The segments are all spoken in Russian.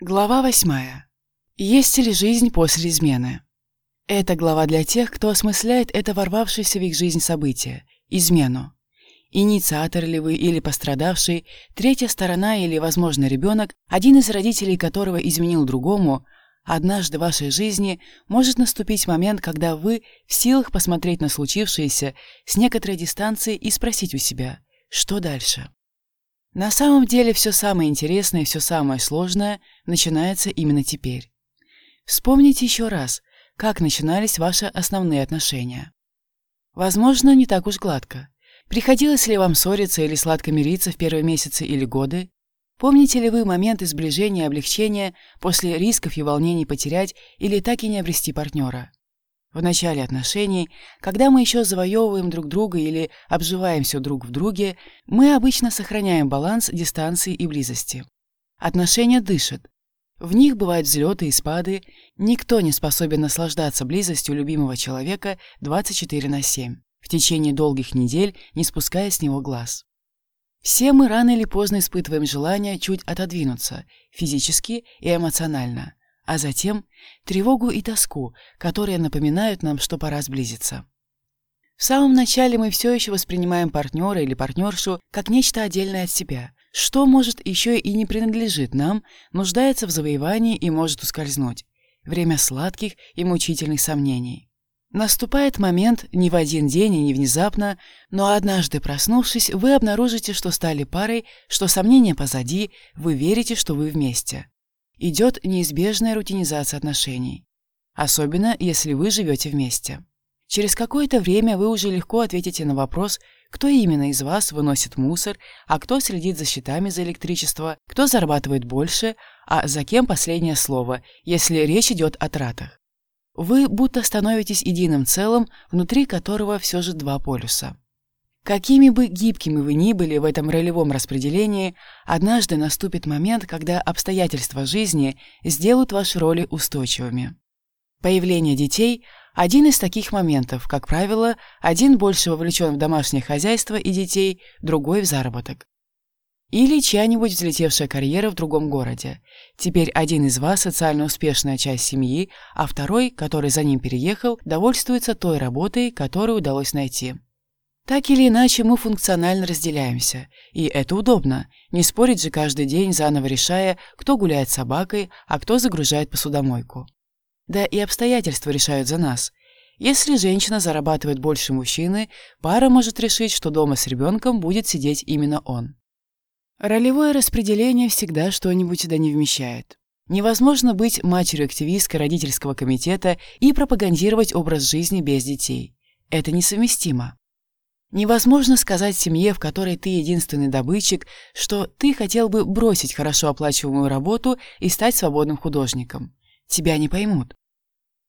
Глава восьмая. Есть ли жизнь после измены? Это глава для тех, кто осмысляет это ворвавшееся в их жизнь событие – измену. Инициатор ли вы или пострадавший, третья сторона или, возможно, ребенок, один из родителей которого изменил другому, однажды в вашей жизни может наступить момент, когда вы в силах посмотреть на случившееся с некоторой дистанции и спросить у себя, что дальше? На самом деле все самое интересное и все самое сложное начинается именно теперь. Вспомните еще раз, как начинались ваши основные отношения. Возможно, не так уж гладко. Приходилось ли вам ссориться или сладко мириться в первые месяцы или годы? Помните ли вы моменты сближения и облегчения после рисков и волнений потерять или так и не обрести партнера? В начале отношений, когда мы еще завоевываем друг друга или обживаемся друг в друге, мы обычно сохраняем баланс дистанции и близости. Отношения дышат. В них бывают взлеты и спады, никто не способен наслаждаться близостью любимого человека 24 на 7, в течение долгих недель, не спуская с него глаз. Все мы рано или поздно испытываем желание чуть отодвинуться, физически и эмоционально, а затем тревогу и тоску, которые напоминают нам, что пора сблизиться. В самом начале мы все еще воспринимаем партнера или партнершу как нечто отдельное от себя, что, может, еще и не принадлежит нам, нуждается в завоевании и может ускользнуть. Время сладких и мучительных сомнений. Наступает момент не в один день и не внезапно, но однажды проснувшись, вы обнаружите, что стали парой, что сомнения позади, вы верите, что вы вместе идет неизбежная рутинизация отношений. Особенно, если вы живете вместе. Через какое-то время вы уже легко ответите на вопрос, кто именно из вас выносит мусор, а кто следит за счетами за электричество, кто зарабатывает больше, а за кем последнее слово, если речь идет о тратах. Вы будто становитесь единым целым, внутри которого все же два полюса. Какими бы гибкими вы ни были в этом ролевом распределении, однажды наступит момент, когда обстоятельства жизни сделают ваши роли устойчивыми. Появление детей – один из таких моментов, как правило, один больше вовлечен в домашнее хозяйство и детей, другой – в заработок. Или чья-нибудь взлетевшая карьера в другом городе. Теперь один из вас – социально успешная часть семьи, а второй, который за ним переехал, довольствуется той работой, которую удалось найти. Так или иначе, мы функционально разделяемся, и это удобно. Не спорить же каждый день, заново решая, кто гуляет с собакой, а кто загружает посудомойку. Да и обстоятельства решают за нас. Если женщина зарабатывает больше мужчины, пара может решить, что дома с ребенком будет сидеть именно он. Ролевое распределение всегда что-нибудь да не вмещает. Невозможно быть матерью-активисткой родительского комитета и пропагандировать образ жизни без детей. Это несовместимо. Невозможно сказать семье, в которой ты единственный добытчик, что ты хотел бы бросить хорошо оплачиваемую работу и стать свободным художником. Тебя не поймут.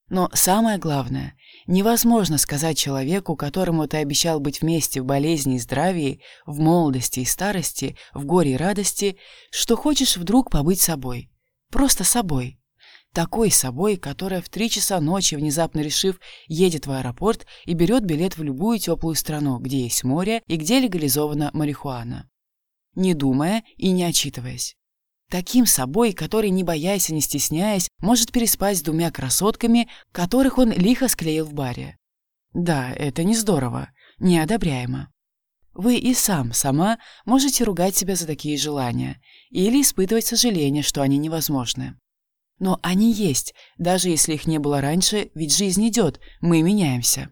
Но самое главное, невозможно сказать человеку, которому ты обещал быть вместе в болезни и здравии, в молодости и старости, в горе и радости, что хочешь вдруг побыть собой. Просто собой такой собой, которая в три часа ночи, внезапно решив, едет в аэропорт и берет билет в любую теплую страну, где есть море и где легализована марихуана. Не думая и не отчитываясь. Таким собой, который, не боясь и не стесняясь, может переспать с двумя красотками, которых он лихо склеил в баре. Да, это не здорово, неодобряемо. Вы и сам, сама можете ругать себя за такие желания или испытывать сожаление, что они невозможны. Но они есть, даже если их не было раньше, ведь жизнь идет, мы меняемся.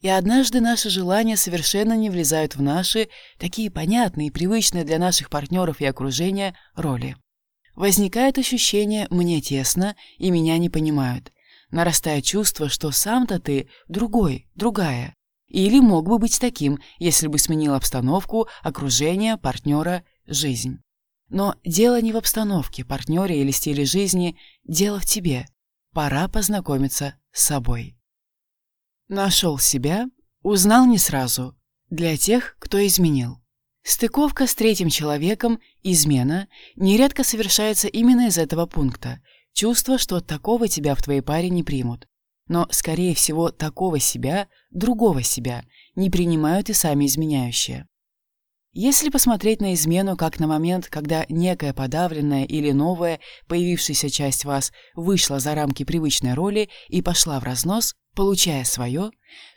И однажды наши желания совершенно не влезают в наши, такие понятные и привычные для наших партнеров и окружения, роли. Возникает ощущение «мне тесно» и «меня не понимают». Нарастает чувство, что сам-то ты другой, другая. Или мог бы быть таким, если бы сменил обстановку, окружение, партнера, жизнь. Но дело не в обстановке, партнере или стиле жизни, дело в тебе. Пора познакомиться с собой. Нашел себя, узнал не сразу. Для тех, кто изменил. Стыковка с третьим человеком, измена, нередко совершается именно из этого пункта. Чувство, что такого тебя в твоей паре не примут. Но, скорее всего, такого себя, другого себя, не принимают и сами изменяющие. Если посмотреть на измену как на момент, когда некая подавленная или новая появившаяся часть вас вышла за рамки привычной роли и пошла в разнос, получая свое,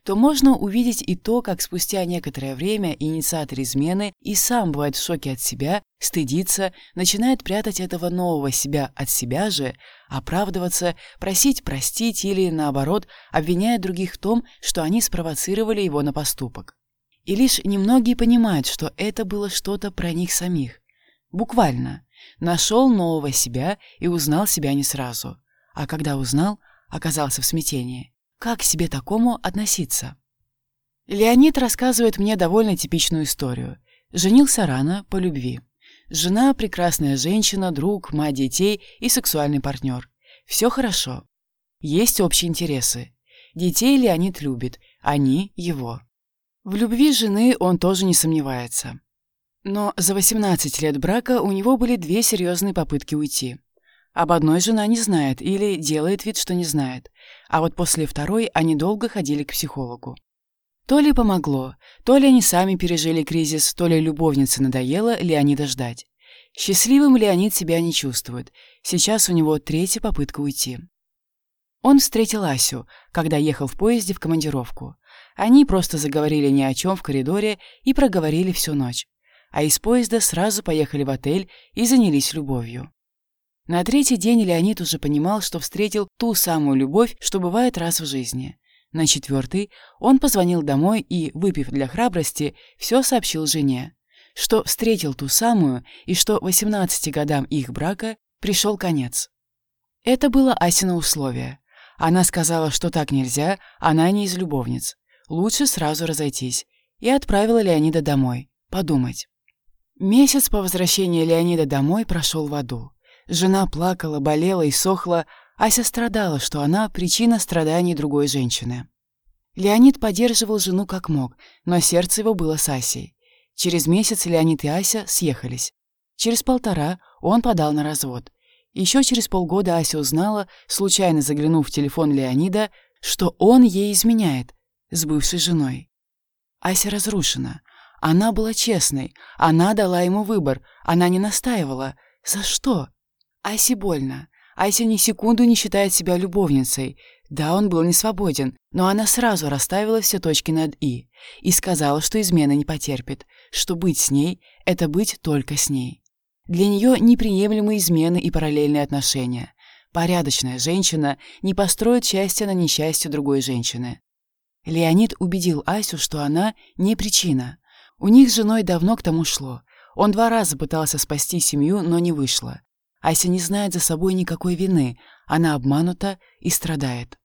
то можно увидеть и то, как спустя некоторое время инициатор измены и сам бывает в шоке от себя, стыдится, начинает прятать этого нового себя от себя же, оправдываться, просить простить или, наоборот, обвиняет других в том, что они спровоцировали его на поступок. И лишь немногие понимают, что это было что-то про них самих. Буквально. Нашел нового себя и узнал себя не сразу. А когда узнал, оказался в смятении. Как к себе такому относиться? Леонид рассказывает мне довольно типичную историю. Женился рано, по любви. Жена – прекрасная женщина, друг, мать детей и сексуальный партнер. Все хорошо. Есть общие интересы. Детей Леонид любит, они – его. В любви жены он тоже не сомневается. Но за 18 лет брака у него были две серьезные попытки уйти. Об одной жена не знает или делает вид, что не знает, а вот после второй они долго ходили к психологу. То ли помогло, то ли они сами пережили кризис, то ли любовнице надоело Леонида ждать. Счастливым Леонид себя не чувствует, сейчас у него третья попытка уйти. Он встретил Асю, когда ехал в поезде в командировку. Они просто заговорили ни о чем в коридоре и проговорили всю ночь. А из поезда сразу поехали в отель и занялись любовью. На третий день Леонид уже понимал, что встретил ту самую любовь, что бывает раз в жизни. На четвертый он позвонил домой и, выпив для храбрости, все сообщил жене, что встретил ту самую и что 18 годам их брака пришел конец. Это было Асина условие. Она сказала, что так нельзя, она не из любовниц. Лучше сразу разойтись. И отправила Леонида домой. Подумать. Месяц по возвращении Леонида домой прошел в аду. Жена плакала, болела и сохла, Ася страдала, что она причина страданий другой женщины. Леонид поддерживал жену как мог, но сердце его было с Асей. Через месяц Леонид и Ася съехались. Через полтора он подал на развод. Еще через полгода Ася узнала, случайно заглянув в телефон Леонида, что он ей изменяет, с бывшей женой. Ася разрушена. Она была честной. Она дала ему выбор. Она не настаивала. За что? Асе больно. Ася ни секунду не считает себя любовницей. Да, он был не свободен, но она сразу расставила все точки над «и» и сказала, что измена не потерпит, что быть с ней — это быть только с ней. Для нее неприемлемы измены и параллельные отношения. Порядочная женщина не построит счастье на несчастье другой женщины. Леонид убедил Асю, что она не причина. У них с женой давно к тому шло. Он два раза пытался спасти семью, но не вышло. Ася не знает за собой никакой вины, она обманута и страдает.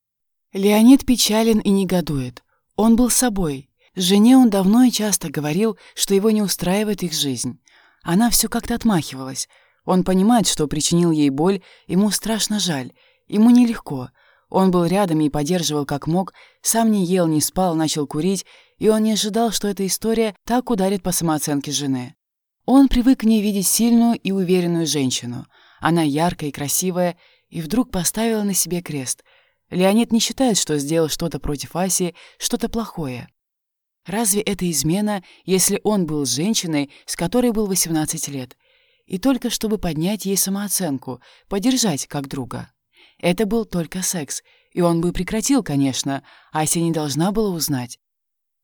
Леонид печален и негодует. Он был собой. Жене он давно и часто говорил, что его не устраивает их жизнь. Она все как-то отмахивалась. Он понимает, что причинил ей боль, ему страшно жаль, ему нелегко — он был рядом и поддерживал как мог, сам не ел, не спал, начал курить, и он не ожидал, что эта история так ударит по самооценке жены. Он привык к ней видеть сильную и уверенную женщину. Она яркая и красивая, и вдруг поставила на себе крест. Леонид не считает, что сделал что-то против Аси, что-то плохое. Разве это измена, если он был с женщиной, с которой был 18 лет, и только чтобы поднять ей самооценку, поддержать как друга? Это был только секс, и он бы прекратил, конечно, Ася не должна была узнать.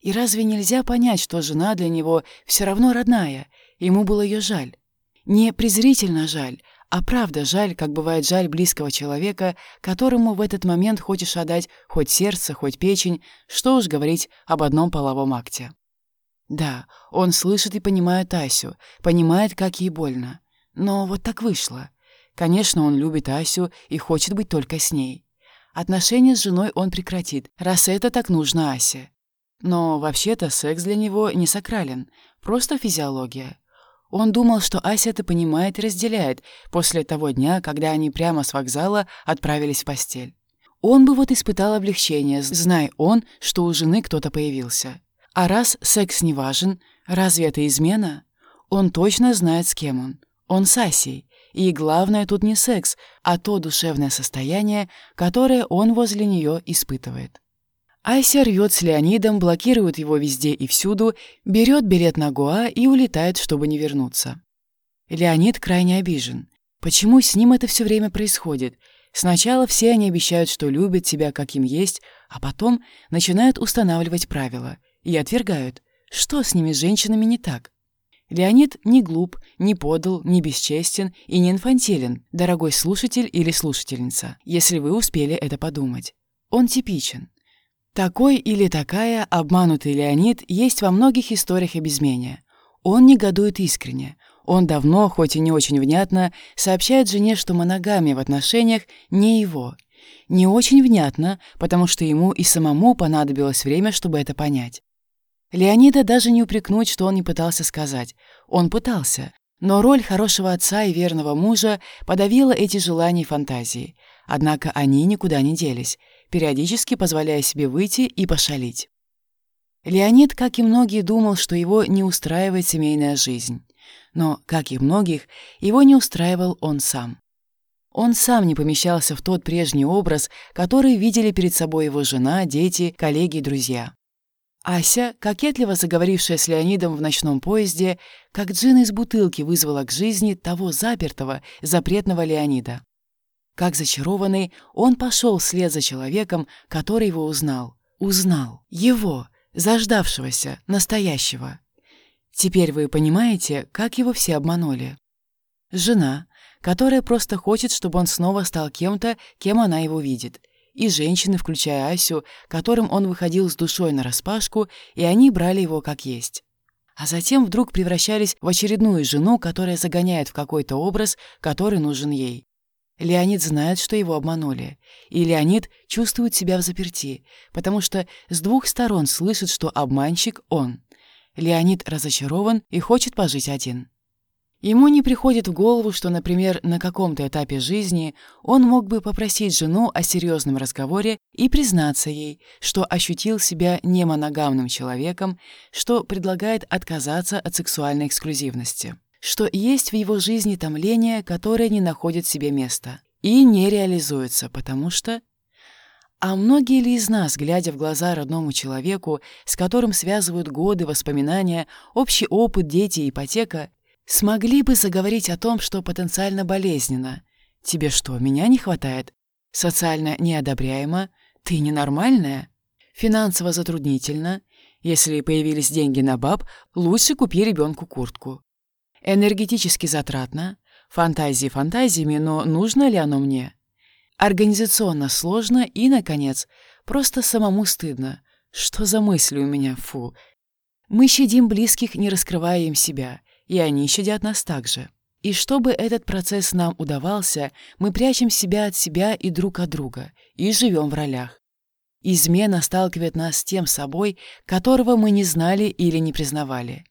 И разве нельзя понять, что жена для него все равно родная, ему было ее жаль? Не презрительно жаль, а правда жаль, как бывает жаль близкого человека, которому в этот момент хочешь отдать хоть сердце, хоть печень, что уж говорить об одном половом акте. Да, он слышит и понимает Асю, понимает, как ей больно. Но вот так вышло. Конечно, он любит Асю и хочет быть только с ней. Отношения с женой он прекратит, раз это так нужно Асе. Но вообще-то секс для него не сакрален, просто физиология. Он думал, что Ася это понимает и разделяет после того дня, когда они прямо с вокзала отправились в постель. Он бы вот испытал облегчение, зная он, что у жены кто-то появился. А раз секс не важен, разве это измена? Он точно знает, с кем он. Он с Асей. И главное тут не секс, а то душевное состояние, которое он возле нее испытывает. Ася рвет с Леонидом, блокирует его везде и всюду, берет билет на Гоа и улетает, чтобы не вернуться. Леонид крайне обижен. Почему с ним это все время происходит? Сначала все они обещают, что любят тебя, как им есть, а потом начинают устанавливать правила и отвергают. Что с ними, с женщинами, не так? Леонид не глуп, не подал, не бесчестен и не инфантилен, дорогой слушатель или слушательница, если вы успели это подумать. Он типичен. Такой или такая обманутый Леонид есть во многих историях об измене. Он негодует искренне. Он давно, хоть и не очень внятно, сообщает жене, что моногамия в отношениях не его. Не очень внятно, потому что ему и самому понадобилось время, чтобы это понять. Леонида даже не упрекнуть, что он не пытался сказать. Он пытался, но роль хорошего отца и верного мужа подавила эти желания и фантазии. Однако они никуда не делись периодически позволяя себе выйти и пошалить. Леонид, как и многие, думал, что его не устраивает семейная жизнь. Но, как и многих, его не устраивал он сам. Он сам не помещался в тот прежний образ, который видели перед собой его жена, дети, коллеги и друзья. Ася, кокетливо заговорившая с Леонидом в ночном поезде, как джин из бутылки вызвала к жизни того запертого, запретного Леонида. Как зачарованный, он пошел вслед за человеком, который его узнал. Узнал. Его, заждавшегося, настоящего. Теперь вы понимаете, как его все обманули. Жена, которая просто хочет, чтобы он снова стал кем-то, кем она его видит. И женщины, включая Асю, которым он выходил с душой нараспашку, и они брали его как есть. А затем вдруг превращались в очередную жену, которая загоняет в какой-то образ, который нужен ей. Леонид знает, что его обманули, и Леонид чувствует себя в заперти, потому что с двух сторон слышит, что обманщик — он. Леонид разочарован и хочет пожить один. Ему не приходит в голову, что, например, на каком-то этапе жизни он мог бы попросить жену о серьезном разговоре и признаться ей, что ощутил себя немоногамным человеком, что предлагает отказаться от сексуальной эксклюзивности что есть в его жизни томление, которое не находит себе места и не реализуется, потому что... А многие ли из нас, глядя в глаза родному человеку, с которым связывают годы, воспоминания, общий опыт, дети ипотека, смогли бы заговорить о том, что потенциально болезненно? Тебе что, меня не хватает? Социально неодобряемо? Ты ненормальная? Финансово затруднительно? Если появились деньги на баб, лучше купи ребенку куртку. Энергетически затратно, фантазии фантазиями, но нужно ли оно мне? Организационно сложно и, наконец, просто самому стыдно. Что за мысли у меня, фу. Мы щадим близких, не раскрывая им себя, и они щадят нас также. И чтобы этот процесс нам удавался, мы прячем себя от себя и друг от друга, и живем в ролях. Измена сталкивает нас с тем собой, которого мы не знали или не признавали.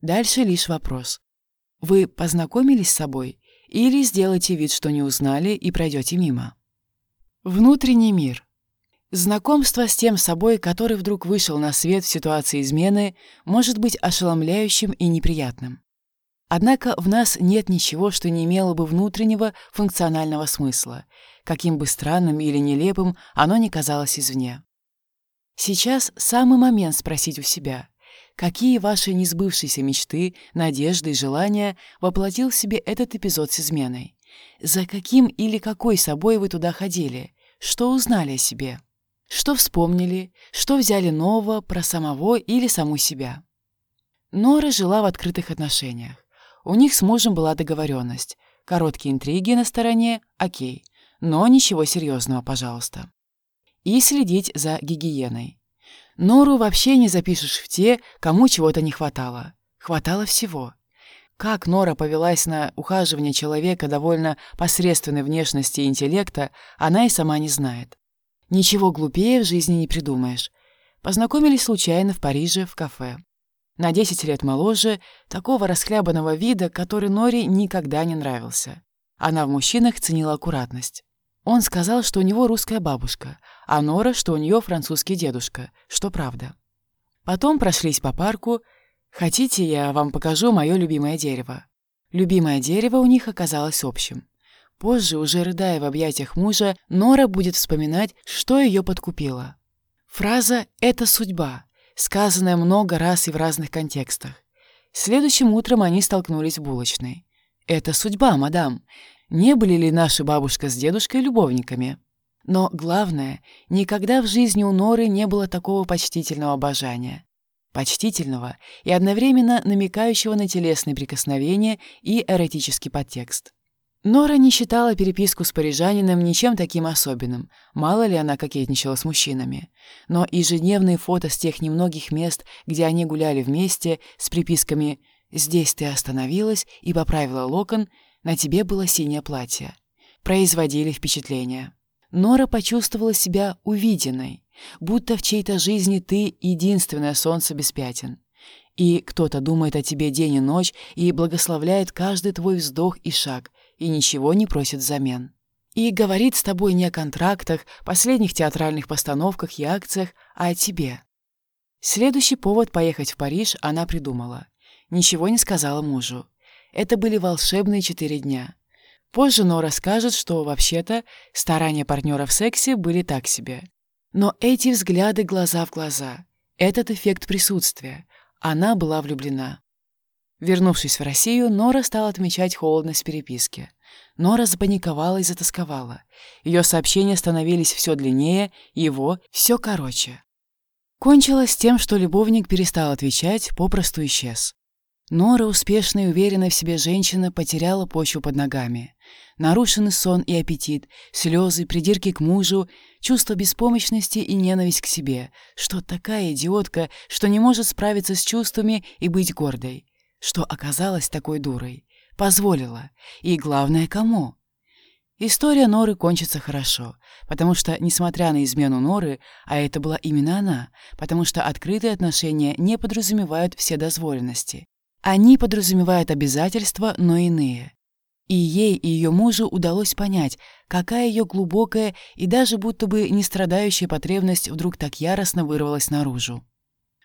Дальше лишь вопрос. Вы познакомились с собой или сделайте вид, что не узнали и пройдете мимо? Внутренний мир. Знакомство с тем собой, который вдруг вышел на свет в ситуации измены, может быть ошеломляющим и неприятным. Однако в нас нет ничего, что не имело бы внутреннего функционального смысла, каким бы странным или нелепым оно ни казалось извне. Сейчас самый момент спросить у себя, какие ваши несбывшиеся мечты, надежды и желания воплотил в себе этот эпизод с изменой. За каким или какой собой вы туда ходили? Что узнали о себе? Что вспомнили? Что взяли нового про самого или саму себя? Нора жила в открытых отношениях. У них с мужем была договоренность. Короткие интриги на стороне – окей. Но ничего серьезного, пожалуйста. И следить за гигиеной. Нору вообще не запишешь в те, кому чего-то не хватало. Хватало всего. Как Нора повелась на ухаживание человека довольно посредственной внешности и интеллекта, она и сама не знает. Ничего глупее в жизни не придумаешь. Познакомились случайно в Париже в кафе. На 10 лет моложе, такого расхлябанного вида, который Норе никогда не нравился. Она в мужчинах ценила аккуратность. Он сказал, что у него русская бабушка, а Нора, что у нее французский дедушка, что правда. Потом прошлись по парку. Хотите, я вам покажу мое любимое дерево? Любимое дерево у них оказалось общим. Позже, уже рыдая в объятиях мужа, Нора будет вспоминать, что ее подкупило. Фраза «это судьба», сказанная много раз и в разных контекстах. Следующим утром они столкнулись в булочной. «Это судьба, мадам. Не были ли наши бабушка с дедушкой любовниками?» Но главное, никогда в жизни у Норы не было такого почтительного обожания. Почтительного и одновременно намекающего на телесные прикосновения и эротический подтекст. Нора не считала переписку с парижанином ничем таким особенным, мало ли она кокетничала с мужчинами. Но ежедневные фото с тех немногих мест, где они гуляли вместе, с приписками «Здесь ты остановилась и поправила локон, на тебе было синее платье», производили впечатление. Нора почувствовала себя увиденной, будто в чьей-то жизни ты единственное солнце без пятен. И кто-то думает о тебе день и ночь и благословляет каждый твой вздох и шаг, и ничего не просит взамен. И говорит с тобой не о контрактах, последних театральных постановках и акциях, а о тебе. Следующий повод поехать в Париж она придумала. Ничего не сказала мужу. Это были волшебные четыре дня. Позже Нора скажет, что, вообще-то, старания партнера в сексе были так себе. Но эти взгляды глаза в глаза, этот эффект присутствия, она была влюблена. Вернувшись в Россию, Нора стала отмечать холодность переписки. Нора запаниковала и затасковала. Ее сообщения становились все длиннее, его — все короче. Кончилось тем, что любовник перестал отвечать, попросту исчез. Нора, успешная и уверенная в себе женщина, потеряла почву под ногами. Нарушенный сон и аппетит, слезы, придирки к мужу, чувство беспомощности и ненависть к себе, что такая идиотка, что не может справиться с чувствами и быть гордой что оказалась такой дурой. Позволила. И главное, кому? История Норы кончится хорошо, потому что, несмотря на измену Норы, а это была именно она, потому что открытые отношения не подразумевают все дозволенности. Они подразумевают обязательства, но иные. И ей и ее мужу удалось понять, какая ее глубокая и даже будто бы не страдающая потребность вдруг так яростно вырвалась наружу.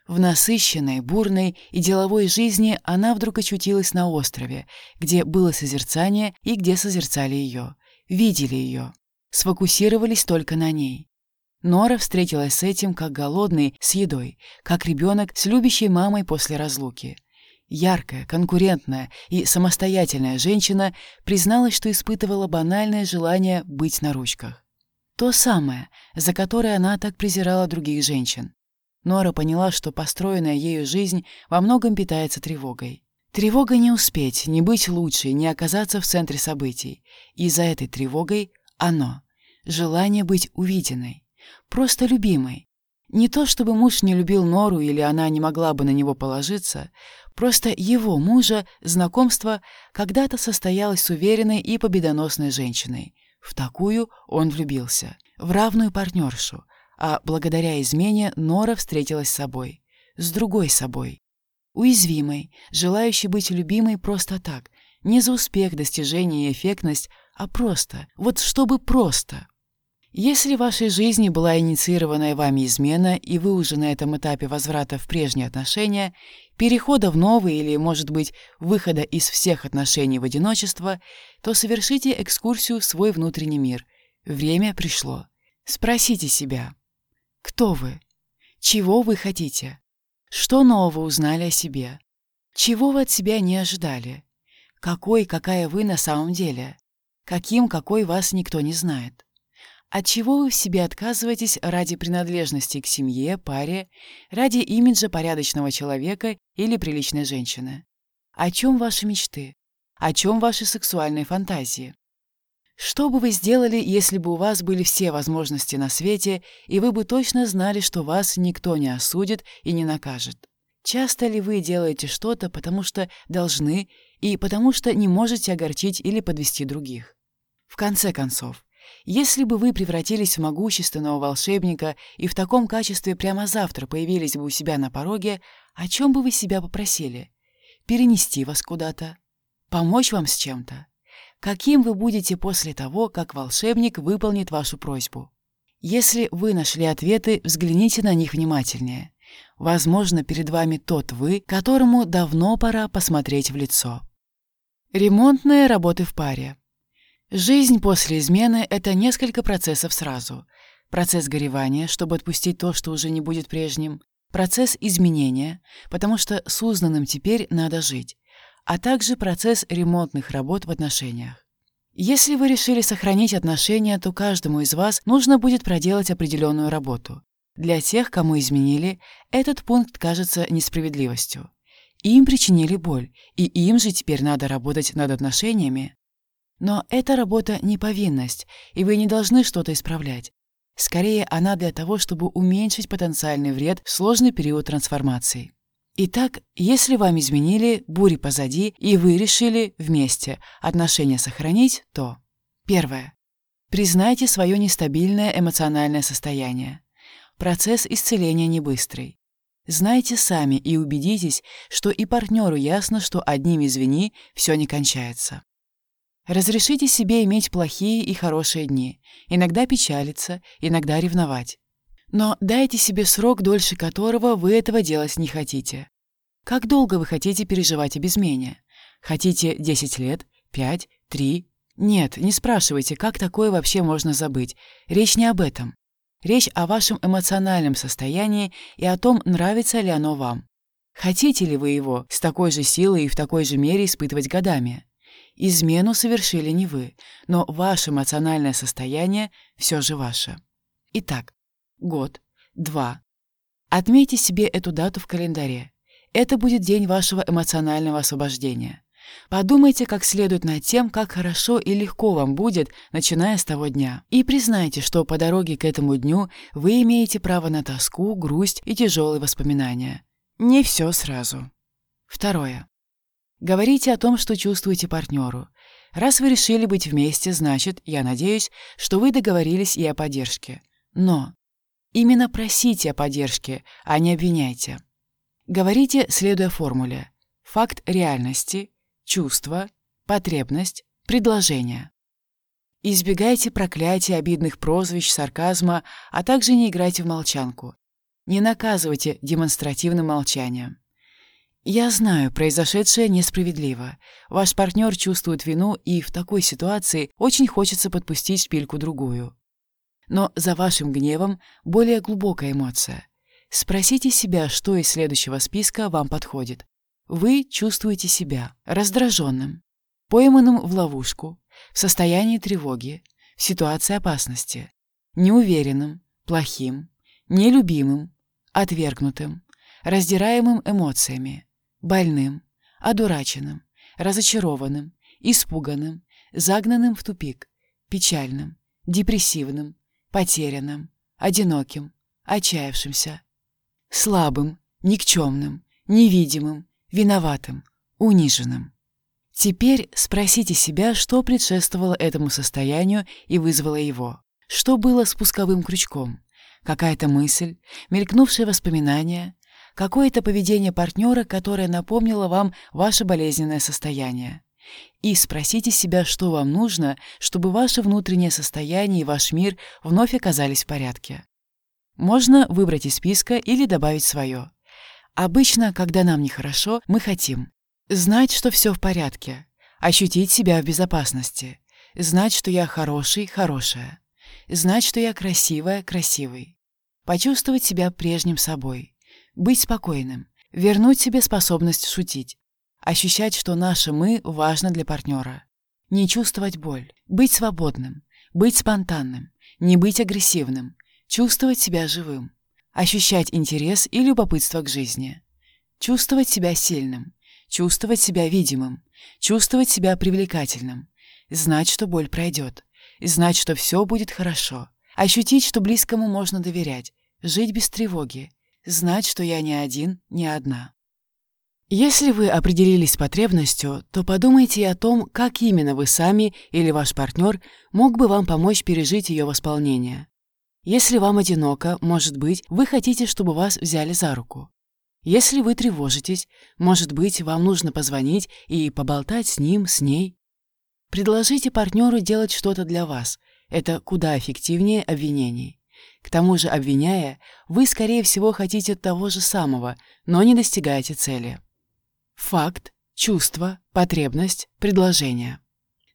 В насыщенной, бурной и деловой жизни она вдруг очутилась на острове, где было созерцание и где созерцали ее, видели ее, сфокусировались только на ней. Нора встретилась с этим как голодный, с едой, как ребенок с любящей мамой после разлуки. Яркая, конкурентная и самостоятельная женщина призналась, что испытывала банальное желание быть на ручках. То самое, за которое она так презирала других женщин. Нора поняла, что построенная ею жизнь во многом питается тревогой. Тревога не успеть, не быть лучшей, не оказаться в центре событий. И за этой тревогой оно — желание быть увиденной, просто любимой. Не то чтобы муж не любил Нору или она не могла бы на него положиться, просто его мужа знакомство когда-то состоялось с уверенной и победоносной женщиной. В такую он влюбился, в равную партнершу, а благодаря измене Нора встретилась с собой. С другой собой. Уязвимой, желающей быть любимой просто так. Не за успех, достижение и эффектность, а просто. Вот чтобы просто. Если в вашей жизни была инициированная вами измена, и вы уже на этом этапе возврата в прежние отношения, перехода в новые или, может быть, выхода из всех отношений в одиночество, то совершите экскурсию в свой внутренний мир. Время пришло. Спросите себя, кто вы? Чего вы хотите? Что нового узнали о себе? Чего вы от себя не ожидали? Какой, какая вы на самом деле? Каким, какой вас никто не знает? От чего вы в себе отказываетесь ради принадлежности к семье, паре, ради имиджа порядочного человека или приличной женщины? О чем ваши мечты? О чем ваши сексуальные фантазии? Что бы вы сделали, если бы у вас были все возможности на свете, и вы бы точно знали, что вас никто не осудит и не накажет? Часто ли вы делаете что-то, потому что должны, и потому что не можете огорчить или подвести других? В конце концов, если бы вы превратились в могущественного волшебника и в таком качестве прямо завтра появились бы у себя на пороге, о чем бы вы себя попросили? Перенести вас куда-то? Помочь вам с чем-то? Каким вы будете после того, как волшебник выполнит вашу просьбу. Если вы нашли ответы, взгляните на них внимательнее. Возможно, перед вами тот вы, которому давно пора посмотреть в лицо. Ремонтные работы в паре. Жизнь после измены – это несколько процессов сразу. процесс горевания, чтобы отпустить то, что уже не будет прежним, процесс изменения, потому что с узнанным теперь надо жить, а также процесс ремонтных работ в отношениях. Если вы решили сохранить отношения, то каждому из вас нужно будет проделать определенную работу. Для тех, кому изменили, этот пункт кажется несправедливостью. Им причинили боль, и им же теперь надо работать над отношениями. Но эта работа не повинность, и вы не должны что-то исправлять. Скорее, она для того, чтобы уменьшить потенциальный вред в сложный период трансформации. Итак, если вам изменили, бури позади, и вы решили вместе отношения сохранить, то Первое. Признайте свое нестабильное эмоциональное состояние. Процесс исцеления не быстрый. Знайте сами и убедитесь, что и партнеру ясно, что одним извини все не кончается. Разрешите себе иметь плохие и хорошие дни, иногда печалиться, иногда ревновать. Но дайте себе срок, дольше которого вы этого делать не хотите. Как долго вы хотите переживать об измене? Хотите 10 лет? 5? 3? Нет, не спрашивайте, как такое вообще можно забыть. Речь не об этом. Речь о вашем эмоциональном состоянии и о том, нравится ли оно вам. Хотите ли вы его с такой же силой и в такой же мере испытывать годами? Измену совершили не вы, но ваше эмоциональное состояние все же ваше. Итак, год, два. Отметьте себе эту дату в календаре. Это будет день вашего эмоционального освобождения. Подумайте как следует над тем, как хорошо и легко вам будет, начиная с того дня. И признайте, что по дороге к этому дню вы имеете право на тоску, грусть и тяжелые воспоминания. Не все сразу. Второе. Говорите о том, что чувствуете партнеру. Раз вы решили быть вместе, значит, я надеюсь, что вы договорились и о поддержке. Но Именно просите о поддержке, а не обвиняйте. Говорите, следуя формуле. Факт реальности, чувство, потребность, предложение. Избегайте проклятий, обидных прозвищ, сарказма, а также не играйте в молчанку. Не наказывайте демонстративным молчанием. Я знаю, произошедшее несправедливо. Ваш партнер чувствует вину, и в такой ситуации очень хочется подпустить шпильку другую. Но за вашим гневом более глубокая эмоция. Спросите себя, что из следующего списка вам подходит. Вы чувствуете себя раздраженным, пойманным в ловушку, в состоянии тревоги, в ситуации опасности, неуверенным, плохим, нелюбимым, отвергнутым, раздираемым эмоциями, больным, одураченным, разочарованным, испуганным, загнанным в тупик, печальным, депрессивным, потерянным, одиноким, отчаявшимся, слабым, никчемным, невидимым, виноватым, униженным. Теперь спросите себя, что предшествовало этому состоянию и вызвало его. Что было спусковым крючком? Какая-то мысль, мелькнувшее воспоминание, какое-то поведение партнера, которое напомнило вам ваше болезненное состояние. И спросите себя, что вам нужно, чтобы ваше внутреннее состояние и ваш мир вновь оказались в порядке. Можно выбрать из списка или добавить свое. Обычно, когда нам нехорошо, мы хотим знать, что все в порядке, ощутить себя в безопасности, знать, что я хороший, хорошая, знать, что я красивая, красивый, почувствовать себя прежним собой, быть спокойным, вернуть себе способность шутить, Ощущать, что наше «мы» важно для партнера. Не чувствовать боль. Быть свободным. Быть спонтанным. Не быть агрессивным. Чувствовать себя живым. Ощущать интерес и любопытство к жизни. Чувствовать себя сильным. Чувствовать себя видимым. Чувствовать себя привлекательным. Знать, что боль пройдет. Знать, что все будет хорошо. Ощутить, что близкому можно доверять. Жить без тревоги. Знать, что я не один, не одна. Если вы определились с потребностью, то подумайте о том, как именно вы сами или ваш партнер мог бы вам помочь пережить ее восполнение. Если вам одиноко, может быть, вы хотите, чтобы вас взяли за руку. Если вы тревожитесь, может быть, вам нужно позвонить и поболтать с ним, с ней. Предложите партнеру делать что-то для вас. Это куда эффективнее обвинений. К тому же, обвиняя, вы, скорее всего, хотите того же самого, но не достигаете цели. Факт, чувство, потребность, предложение.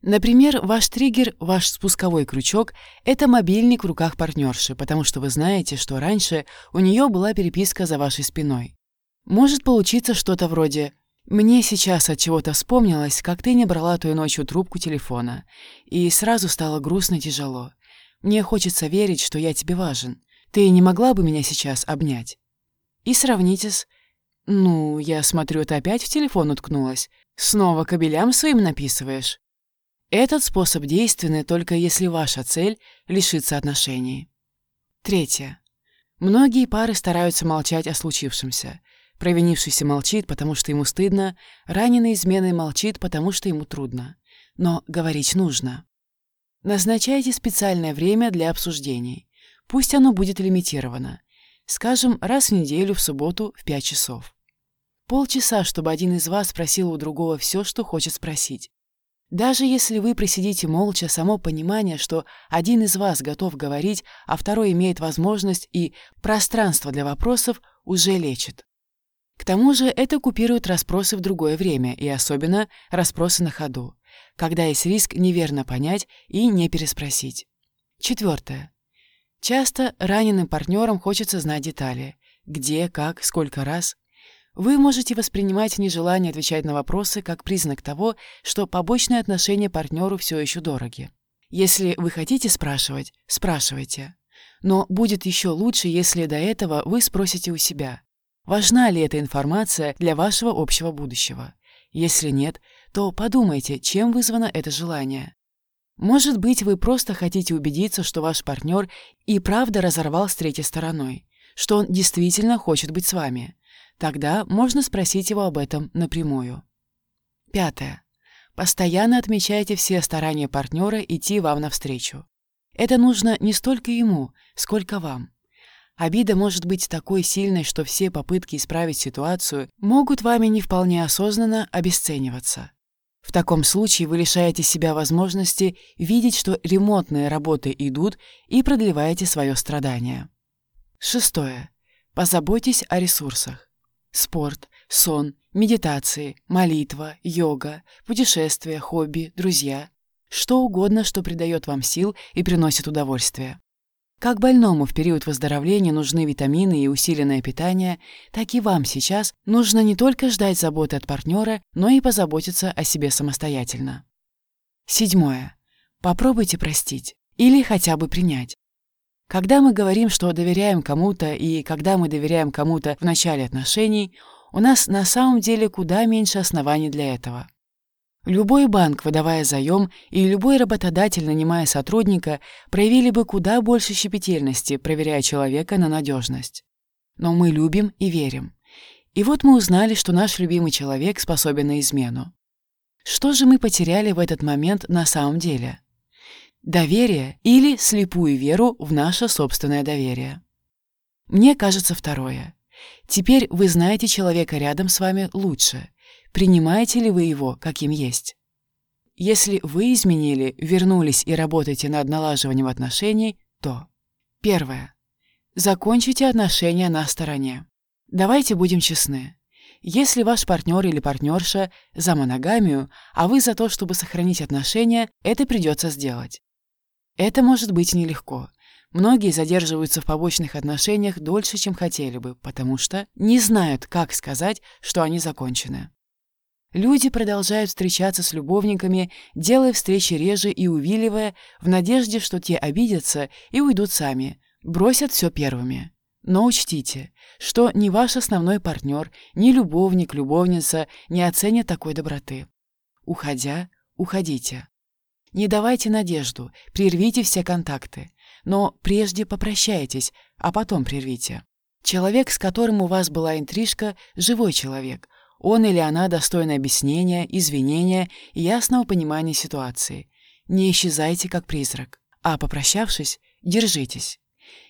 Например, ваш триггер, ваш спусковой крючок – это мобильник в руках партнерши, потому что вы знаете, что раньше у нее была переписка за вашей спиной. Может получиться что-то вроде «Мне сейчас от чего-то вспомнилось, как ты не брала той ночью трубку телефона, и сразу стало грустно тяжело. Мне хочется верить, что я тебе важен. Ты не могла бы меня сейчас обнять?» И сравните с «Ну, я смотрю, ты опять в телефон уткнулась. Снова кабелям своим написываешь». Этот способ действенный только если ваша цель — лишиться отношений. Третье. Многие пары стараются молчать о случившемся. Провинившийся молчит, потому что ему стыдно, раненый изменой молчит, потому что ему трудно. Но говорить нужно. Назначайте специальное время для обсуждений. Пусть оно будет лимитировано. Скажем, раз в неделю в субботу в 5 часов. Полчаса, чтобы один из вас спросил у другого все, что хочет спросить. Даже если вы просидите молча, само понимание, что один из вас готов говорить, а второй имеет возможность и пространство для вопросов, уже лечит. К тому же это купирует расспросы в другое время, и особенно расспросы на ходу, когда есть риск неверно понять и не переспросить. Четвертое. Часто раненым партнерам хочется знать детали. Где, как, сколько раз. Вы можете воспринимать нежелание отвечать на вопросы как признак того, что побочные отношения партнеру все еще дороги. Если вы хотите спрашивать, спрашивайте. Но будет еще лучше, если до этого вы спросите у себя, важна ли эта информация для вашего общего будущего. Если нет, то подумайте, чем вызвано это желание. Может быть, вы просто хотите убедиться, что ваш партнер и правда разорвал с третьей стороной, что он действительно хочет быть с вами, Тогда можно спросить его об этом напрямую. Пятое. Постоянно отмечайте все старания партнера идти вам навстречу. Это нужно не столько ему, сколько вам. Обида может быть такой сильной, что все попытки исправить ситуацию могут вами не вполне осознанно обесцениваться. В таком случае вы лишаете себя возможности видеть, что ремонтные работы идут, и продлеваете свое страдание. Шестое. Позаботьтесь о ресурсах. Спорт, сон, медитации, молитва, йога, путешествия, хобби, друзья. Что угодно, что придает вам сил и приносит удовольствие. Как больному в период выздоровления нужны витамины и усиленное питание, так и вам сейчас нужно не только ждать заботы от партнера, но и позаботиться о себе самостоятельно. Седьмое. Попробуйте простить или хотя бы принять. Когда мы говорим, что доверяем кому-то, и когда мы доверяем кому-то в начале отношений, у нас на самом деле куда меньше оснований для этого. Любой банк, выдавая заем, и любой работодатель, нанимая сотрудника, проявили бы куда больше щепетильности, проверяя человека на надежность. Но мы любим и верим. И вот мы узнали, что наш любимый человек способен на измену. Что же мы потеряли в этот момент на самом деле? Доверие или слепую веру в наше собственное доверие. Мне кажется второе. Теперь вы знаете человека рядом с вами лучше. Принимаете ли вы его, каким есть? Если вы изменили, вернулись и работаете над налаживанием отношений, то Первое. Закончите отношения на стороне. Давайте будем честны. Если ваш партнер или партнерша за моногамию, а вы за то, чтобы сохранить отношения, это придется сделать. Это может быть нелегко. Многие задерживаются в побочных отношениях дольше, чем хотели бы, потому что не знают, как сказать, что они закончены. Люди продолжают встречаться с любовниками, делая встречи реже и увиливая, в надежде, что те обидятся и уйдут сами, бросят все первыми. Но учтите, что ни ваш основной партнер, ни любовник, любовница не оценят такой доброты. Уходя, уходите. Не давайте надежду, прервите все контакты. Но прежде попрощайтесь, а потом прервите. Человек, с которым у вас была интрижка, живой человек. Он или она достойны объяснения, извинения и ясного понимания ситуации. Не исчезайте, как призрак. А попрощавшись, держитесь.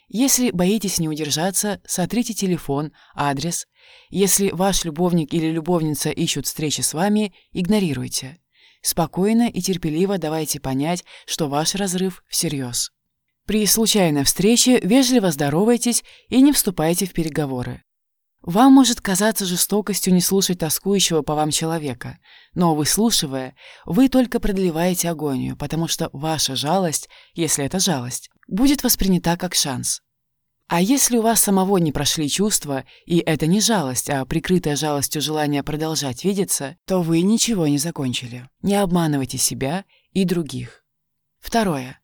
Если боитесь не удержаться, сотрите телефон, адрес. Если ваш любовник или любовница ищут встречи с вами, игнорируйте. Спокойно и терпеливо давайте понять, что ваш разрыв всерьез. При случайной встрече вежливо здоровайтесь и не вступайте в переговоры. Вам может казаться жестокостью не слушать тоскующего по вам человека, но, выслушивая, вы только продлеваете агонию, потому что ваша жалость, если это жалость, будет воспринята как шанс. А если у вас самого не прошли чувства, и это не жалость, а прикрытая жалостью желание продолжать видеться, то вы ничего не закончили. Не обманывайте себя и других. Второе.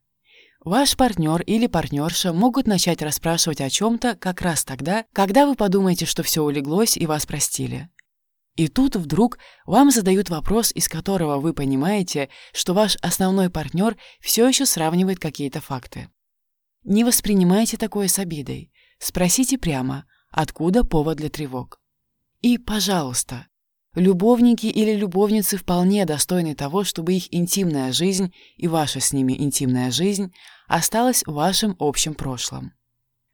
Ваш партнер или партнерша могут начать расспрашивать о чем-то как раз тогда, когда вы подумаете, что все улеглось и вас простили. И тут вдруг вам задают вопрос, из которого вы понимаете, что ваш основной партнер все еще сравнивает какие-то факты. Не воспринимайте такое с обидой. Спросите прямо, откуда повод для тревог. И, пожалуйста, любовники или любовницы вполне достойны того, чтобы их интимная жизнь и ваша с ними интимная жизнь осталась в вашем общем прошлом.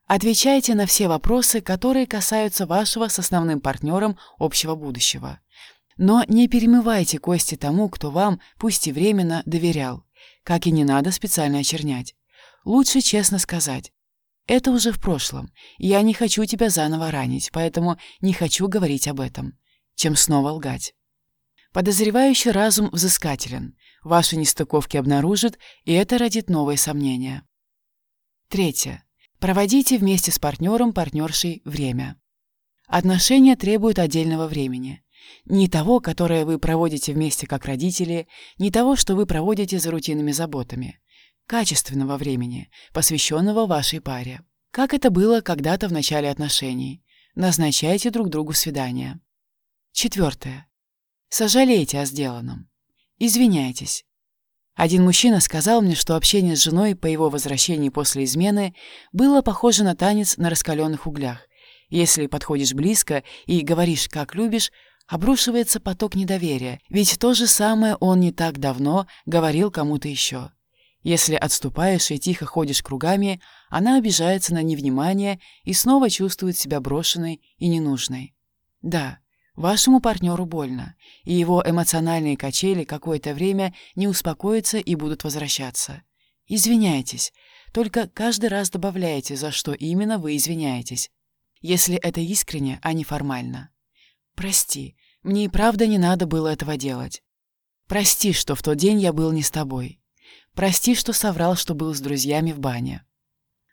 Отвечайте на все вопросы, которые касаются вашего с основным партнером общего будущего. Но не перемывайте кости тому, кто вам, пусть и временно, доверял, как и не надо специально очернять. Лучше честно сказать. Это уже в прошлом, я не хочу тебя заново ранить, поэтому не хочу говорить об этом, чем снова лгать. Подозревающий разум взыскателен, ваши нестыковки обнаружит, и это родит новые сомнения. Третье. Проводите вместе с партнером, партнершей время. Отношения требуют отдельного времени. Не того, которое вы проводите вместе как родители, не того, что вы проводите за рутинными заботами качественного времени, посвященного вашей паре. Как это было когда-то в начале отношений. Назначайте друг другу свидания. Четвертое. Сожалейте о сделанном. Извиняйтесь. Один мужчина сказал мне, что общение с женой по его возвращении после измены было похоже на танец на раскаленных углях. Если подходишь близко и говоришь, как любишь, обрушивается поток недоверия, ведь то же самое он не так давно говорил кому-то еще. Если отступаешь и тихо ходишь кругами, она обижается на невнимание и снова чувствует себя брошенной и ненужной. Да, вашему партнеру больно, и его эмоциональные качели какое-то время не успокоятся и будут возвращаться. Извиняйтесь, только каждый раз добавляйте, за что именно вы извиняетесь. Если это искренне, а не формально. Прости, мне и правда не надо было этого делать. Прости, что в тот день я был не с тобой. Прости, что соврал, что был с друзьями в бане.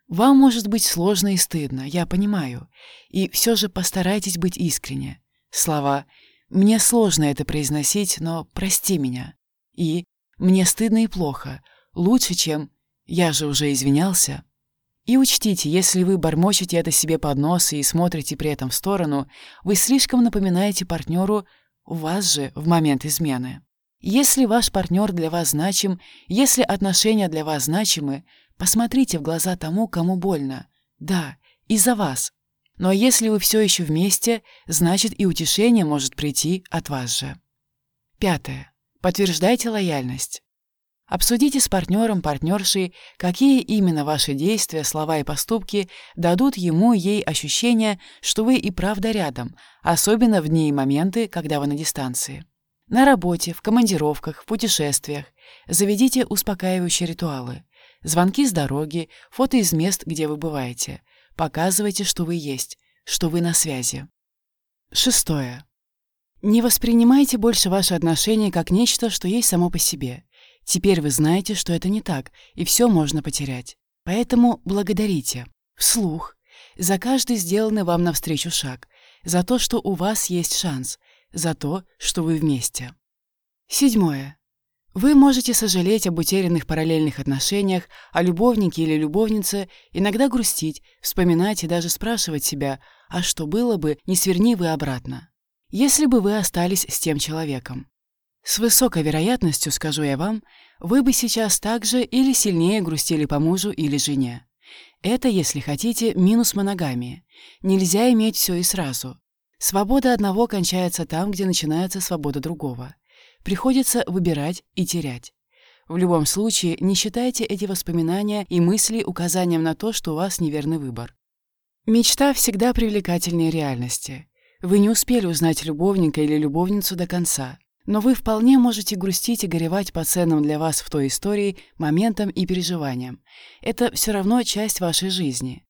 Вам может быть сложно и стыдно, я понимаю. И все же постарайтесь быть искренне. Слова «мне сложно это произносить, но прости меня» и «мне стыдно и плохо» лучше, чем «я же уже извинялся». И учтите, если вы бормочете это себе под нос и смотрите при этом в сторону, вы слишком напоминаете партнеру вас же в момент измены. Если ваш партнер для вас значим, если отношения для вас значимы, посмотрите в глаза тому, кому больно. Да, из-за вас. Но если вы все еще вместе, значит и утешение может прийти от вас же. Пятое. Подтверждайте лояльность. Обсудите с партнером, партнершей, какие именно ваши действия, слова и поступки дадут ему, ей ощущение, что вы и правда рядом, особенно в дни и моменты, когда вы на дистанции. На работе, в командировках, в путешествиях. Заведите успокаивающие ритуалы. Звонки с дороги, фото из мест, где вы бываете. Показывайте, что вы есть, что вы на связи. Шестое. Не воспринимайте больше ваши отношения как нечто, что есть само по себе. Теперь вы знаете, что это не так, и все можно потерять. Поэтому благодарите. Вслух. За каждый сделанный вам навстречу шаг. За то, что у вас есть шанс за то, что вы вместе. Седьмое. Вы можете сожалеть об утерянных параллельных отношениях, о любовнике или любовнице, иногда грустить, вспоминать и даже спрашивать себя, а что было бы, не сверни вы обратно, если бы вы остались с тем человеком. С высокой вероятностью, скажу я вам, вы бы сейчас также или сильнее грустили по мужу или жене. Это, если хотите, минус моногамии. Нельзя иметь все и сразу. Свобода одного кончается там, где начинается свобода другого. Приходится выбирать и терять. В любом случае, не считайте эти воспоминания и мысли указанием на то, что у вас неверный выбор. Мечта всегда привлекательнее реальности. Вы не успели узнать любовника или любовницу до конца, но вы вполне можете грустить и горевать по ценным для вас в той истории моментам и переживаниям. Это все равно часть вашей жизни.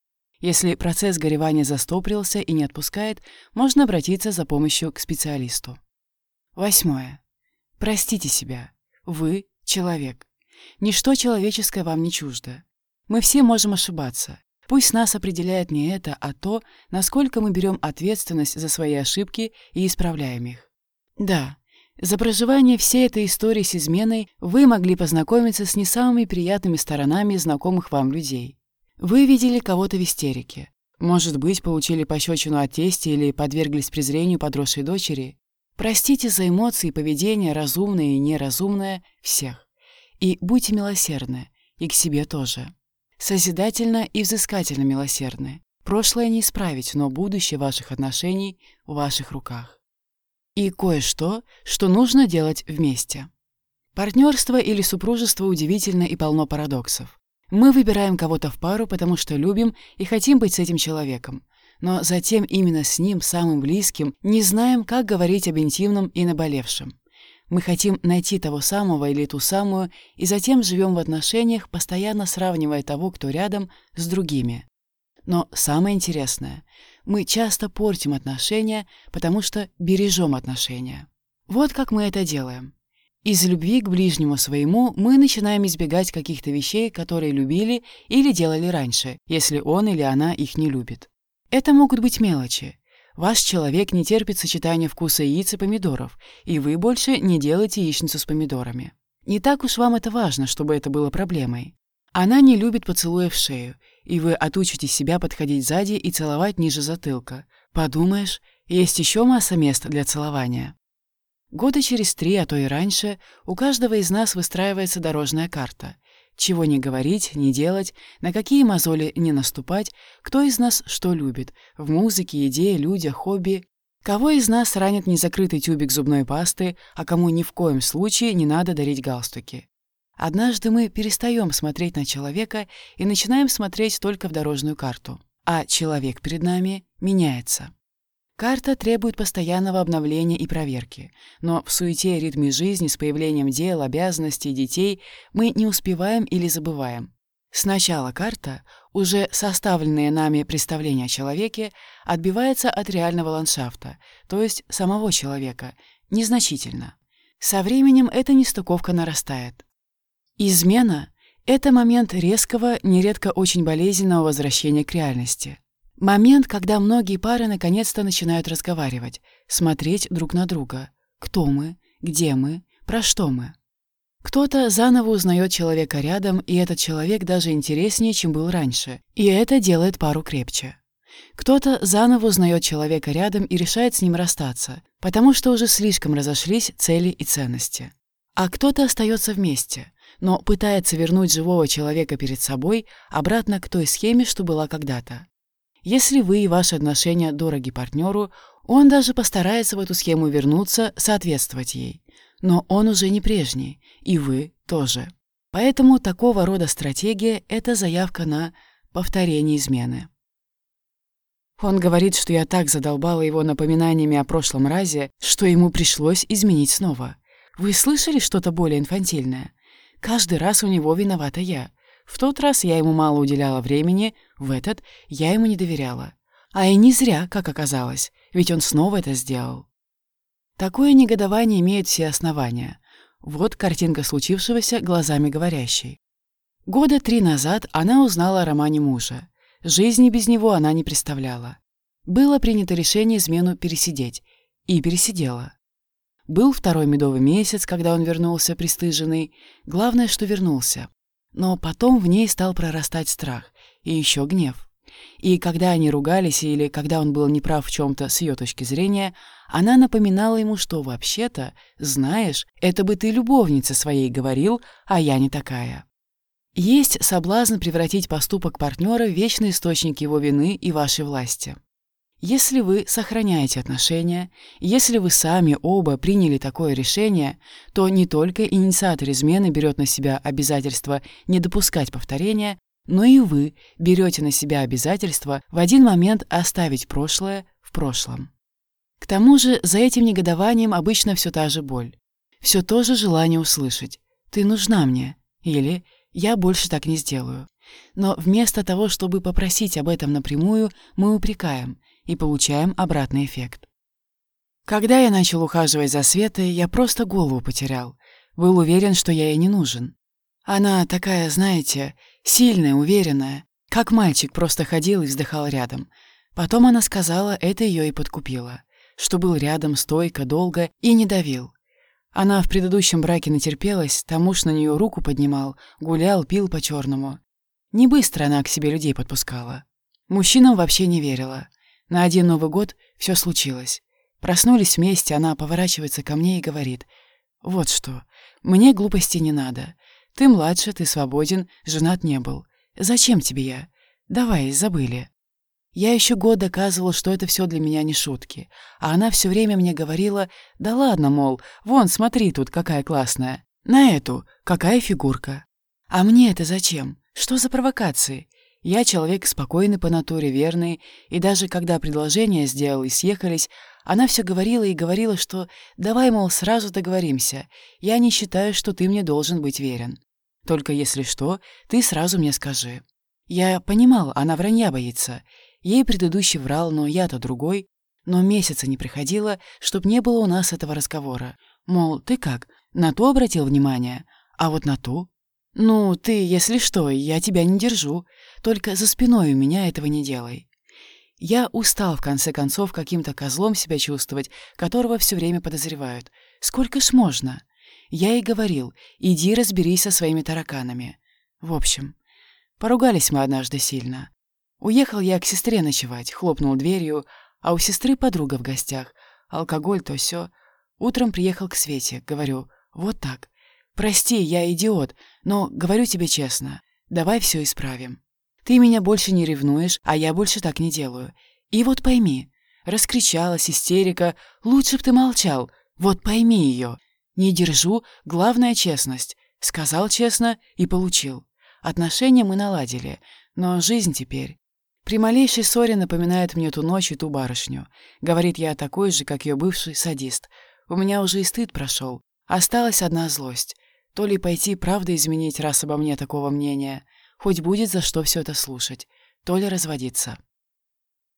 Если процесс горевания застопорился и не отпускает, можно обратиться за помощью к специалисту. Восьмое. Простите себя. Вы — человек. Ничто человеческое вам не чуждо. Мы все можем ошибаться. Пусть нас определяет не это, а то, насколько мы берем ответственность за свои ошибки и исправляем их. Да, за проживание всей этой истории с изменой вы могли познакомиться с не самыми приятными сторонами знакомых вам людей. Вы видели кого-то в истерике. Может быть, получили пощечину от тести или подверглись презрению подросшей дочери. Простите за эмоции и поведение, разумное и неразумное, всех. И будьте милосердны, и к себе тоже. Созидательно и взыскательно милосердны. Прошлое не исправить, но будущее ваших отношений в ваших руках. И кое-что, что нужно делать вместе. Партнерство или супружество удивительно и полно парадоксов. Мы выбираем кого-то в пару, потому что любим и хотим быть с этим человеком. Но затем именно с ним, самым близким, не знаем, как говорить об интимном и наболевшем. Мы хотим найти того самого или ту самую, и затем живем в отношениях, постоянно сравнивая того, кто рядом, с другими. Но самое интересное, мы часто портим отношения, потому что бережем отношения. Вот как мы это делаем. Из любви к ближнему своему мы начинаем избегать каких-то вещей, которые любили или делали раньше, если он или она их не любит. Это могут быть мелочи. Ваш человек не терпит сочетания вкуса яиц и помидоров, и вы больше не делаете яичницу с помидорами. Не так уж вам это важно, чтобы это было проблемой. Она не любит поцелуя в шею, и вы отучите себя подходить сзади и целовать ниже затылка. Подумаешь, есть еще масса мест для целования. Года через три, а то и раньше, у каждого из нас выстраивается дорожная карта. Чего не говорить, не делать, на какие мозоли не наступать, кто из нас что любит, в музыке, еде, людях, хобби. Кого из нас ранит незакрытый тюбик зубной пасты, а кому ни в коем случае не надо дарить галстуки. Однажды мы перестаем смотреть на человека и начинаем смотреть только в дорожную карту, а человек перед нами меняется. Карта требует постоянного обновления и проверки, но в суете и ритме жизни с появлением дел, обязанностей, детей мы не успеваем или забываем. Сначала карта, уже составленные нами представления о человеке, отбивается от реального ландшафта, то есть самого человека, незначительно. Со временем эта нестыковка нарастает. Измена — это момент резкого, нередко очень болезненного возвращения к реальности. Момент, когда многие пары наконец-то начинают разговаривать, смотреть друг на друга. Кто мы, где мы, про что мы. Кто-то заново узнает человека рядом, и этот человек даже интереснее, чем был раньше, и это делает пару крепче. Кто-то заново узнает человека рядом и решает с ним расстаться, потому что уже слишком разошлись цели и ценности. А кто-то остается вместе, но пытается вернуть живого человека перед собой обратно к той схеме, что была когда-то. Если вы и ваши отношения дороги партнеру, он даже постарается в эту схему вернуться, соответствовать ей. Но он уже не прежний, и вы тоже. Поэтому такого рода стратегия – это заявка на повторение измены. Он говорит, что я так задолбала его напоминаниями о прошлом разе, что ему пришлось изменить снова. Вы слышали что-то более инфантильное? Каждый раз у него виновата я. В тот раз я ему мало уделяла времени, в этот я ему не доверяла. А и не зря, как оказалось, ведь он снова это сделал. Такое негодование имеет все основания. Вот картинка случившегося глазами говорящей. Года три назад она узнала о романе мужа. Жизни без него она не представляла. Было принято решение измену пересидеть. И пересидела. Был второй медовый месяц, когда он вернулся пристыженный. Главное, что вернулся. Но потом в ней стал прорастать страх и еще гнев. И когда они ругались или когда он был неправ в чем-то с ее точки зрения, она напоминала ему, что вообще-то, знаешь, это бы ты любовнице своей говорил, а я не такая. Есть соблазн превратить поступок партнера в вечный источник его вины и вашей власти. Если вы сохраняете отношения, если вы сами оба приняли такое решение, то не только инициатор измены берет на себя обязательство не допускать повторения, но и вы берете на себя обязательство в один момент оставить прошлое в прошлом. К тому же за этим негодованием обычно все та же боль, все то же желание услышать «ты нужна мне» или Я больше так не сделаю. Но вместо того, чтобы попросить об этом напрямую, мы упрекаем и получаем обратный эффект. Когда я начал ухаживать за Светой, я просто голову потерял. Был уверен, что я ей не нужен. Она такая, знаете, сильная, уверенная. Как мальчик просто ходил и вздыхал рядом. Потом она сказала, это ее и подкупило. Что был рядом стойко, долго и не давил. Она в предыдущем браке натерпелась, тому ж на нее руку поднимал, гулял, пил по-черному. Не быстро она к себе людей подпускала. Мужчинам вообще не верила. На один Новый год все случилось. Проснулись вместе, она поворачивается ко мне и говорит, «Вот что, мне глупости не надо. Ты младше, ты свободен, женат не был. Зачем тебе я? Давай, забыли». Я еще год доказывал, что это все для меня не шутки, а она все время мне говорила, да ладно, мол, вон, смотри тут, какая классная. На эту, какая фигурка. А мне это зачем? Что за провокации? Я человек спокойный по натуре, верный, и даже когда предложение сделал и съехались, она все говорила и говорила, что давай, мол, сразу договоримся, я не считаю, что ты мне должен быть верен. Только если что, ты сразу мне скажи. Я понимал, она вранья боится, Ей предыдущий врал, но я-то другой. Но месяца не приходило, чтоб не было у нас этого разговора. Мол, ты как, на то обратил внимание, а вот на ту? Ну, ты, если что, я тебя не держу. Только за спиной у меня этого не делай. Я устал, в конце концов, каким-то козлом себя чувствовать, которого все время подозревают. Сколько ж можно? Я и говорил, иди разберись со своими тараканами. В общем, поругались мы однажды сильно. Уехал я к сестре ночевать, хлопнул дверью, а у сестры подруга в гостях. Алкоголь, то все. Утром приехал к Свете, говорю, вот так. Прости, я идиот, но говорю тебе честно, давай все исправим. Ты меня больше не ревнуешь, а я больше так не делаю. И вот пойми, раскричалась истерика, лучше б ты молчал, вот пойми ее. Не держу, главная честность. Сказал честно и получил. Отношения мы наладили, но жизнь теперь. При малейшей ссоре напоминает мне ту ночь и ту барышню. Говорит, я такой же, как ее бывший садист. У меня уже и стыд прошел. Осталась одна злость. То ли пойти правда изменить, раз обо мне такого мнения, хоть будет за что все это слушать, то ли разводиться.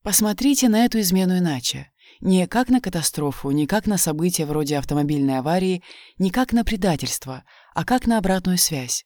Посмотрите на эту измену иначе. Не как на катастрофу, не как на события вроде автомобильной аварии, не как на предательство, а как на обратную связь.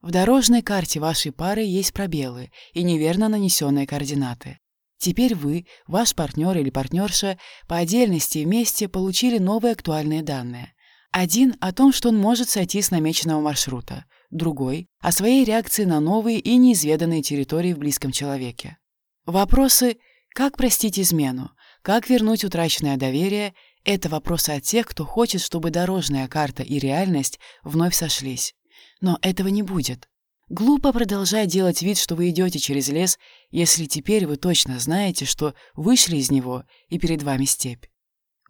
В дорожной карте вашей пары есть пробелы и неверно нанесенные координаты. Теперь вы, ваш партнер или партнерша по отдельности и вместе получили новые актуальные данные. Один о том, что он может сойти с намеченного маршрута, другой — о своей реакции на новые и неизведанные территории в близком человеке. Вопросы «как простить измену?», «как вернуть утраченное доверие?» — это вопросы от тех, кто хочет, чтобы дорожная карта и реальность вновь сошлись. Но этого не будет. Глупо продолжать делать вид, что вы идете через лес, если теперь вы точно знаете, что вышли из него и перед вами степь.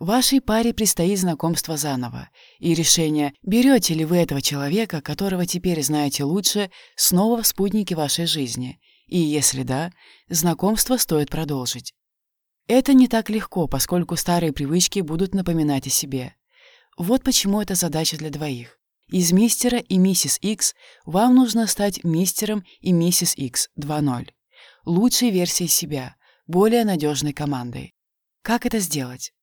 Вашей паре предстоит знакомство заново, и решение, берете ли вы этого человека, которого теперь знаете лучше, снова в спутнике вашей жизни, и если да, знакомство стоит продолжить. Это не так легко, поскольку старые привычки будут напоминать о себе. Вот почему это задача для двоих. Из мистера и миссис Икс вам нужно стать мистером и миссис Икс 2.0. Лучшей версией себя, более надежной командой. Как это сделать?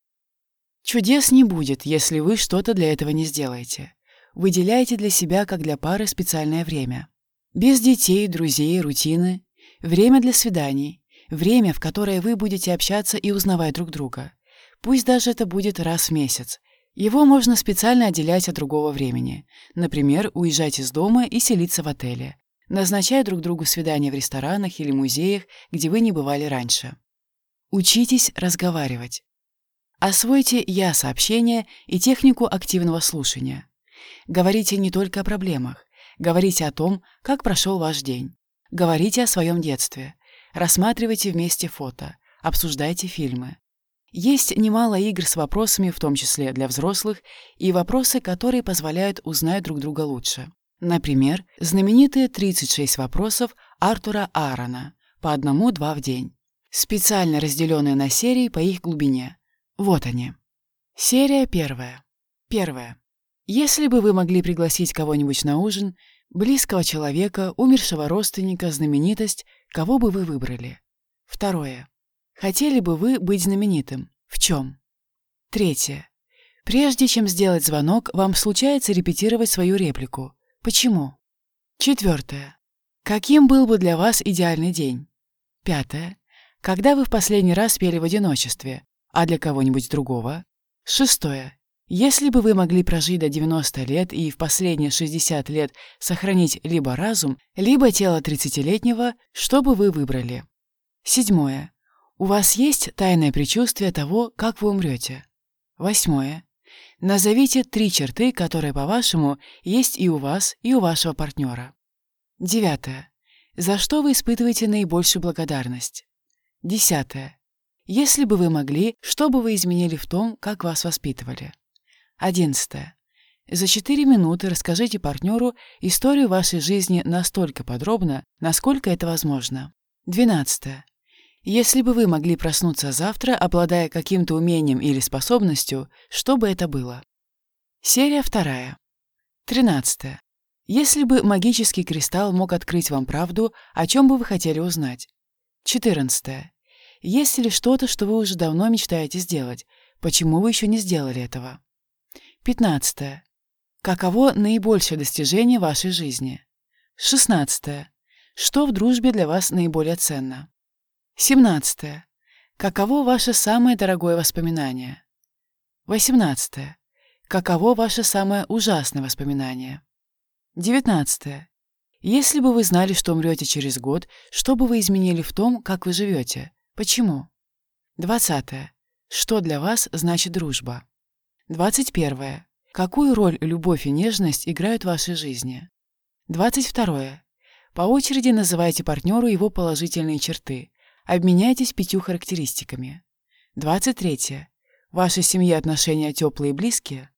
Чудес не будет, если вы что-то для этого не сделаете. Выделяйте для себя, как для пары, специальное время. Без детей, друзей, рутины. Время для свиданий. Время, в которое вы будете общаться и узнавать друг друга. Пусть даже это будет раз в месяц, его можно специально отделять от другого времени. Например, уезжать из дома и селиться в отеле, назначая друг другу свидания в ресторанах или музеях, где вы не бывали раньше. Учитесь разговаривать. Освойте «я-сообщение» и технику активного слушания. Говорите не только о проблемах. Говорите о том, как прошел ваш день. Говорите о своем детстве. Рассматривайте вместе фото. Обсуждайте фильмы. Есть немало игр с вопросами, в том числе для взрослых, и вопросы, которые позволяют узнать друг друга лучше. Например, знаменитые 36 вопросов Артура Аарона, по одному-два в день, специально разделенные на серии по их глубине. Вот они. Серия первая. Первая. Если бы вы могли пригласить кого-нибудь на ужин, Близкого человека, умершего родственника, знаменитость, кого бы вы выбрали? Второе. Хотели бы вы быть знаменитым? В чем? Третье. Прежде чем сделать звонок, вам случается репетировать свою реплику. Почему? Четвертое. Каким был бы для вас идеальный день? Пятое. Когда вы в последний раз пели в одиночестве, а для кого-нибудь другого? Шестое. Если бы вы могли прожить до 90 лет и в последние 60 лет сохранить либо разум, либо тело 30-летнего, что бы вы выбрали? Седьмое. У вас есть тайное предчувствие того, как вы умрете? Восьмое. Назовите три черты, которые, по-вашему, есть и у вас, и у вашего партнера. Девятое. За что вы испытываете наибольшую благодарность? Десятое. Если бы вы могли, что бы вы изменили в том, как вас воспитывали? Одиннадцатое. За четыре минуты расскажите партнеру историю вашей жизни настолько подробно, насколько это возможно. Двенадцатое. Если бы вы могли проснуться завтра, обладая каким-то умением или способностью, что бы это было? Серия вторая. Тринадцатое. Если бы магический кристалл мог открыть вам правду, о чем бы вы хотели узнать? Четырнадцатое. Есть ли что-то, что вы уже давно мечтаете сделать? Почему вы еще не сделали этого? Пятнадцатое. Каково наибольшее достижение вашей жизни? Шестнадцатое. Что в дружбе для вас наиболее ценно? 17. Каково ваше самое дорогое воспоминание? 18. Каково ваше самое ужасное воспоминание? 19. Если бы вы знали, что умрете через год, что бы вы изменили в том, как вы живете? Почему? 20. Что для вас значит дружба? 21. Какую роль любовь и нежность играют в вашей жизни? 22. По очереди называйте партнеру его положительные черты, Обменяйтесь пятью характеристиками. 23. Ваша семья отношения теплые и близкие.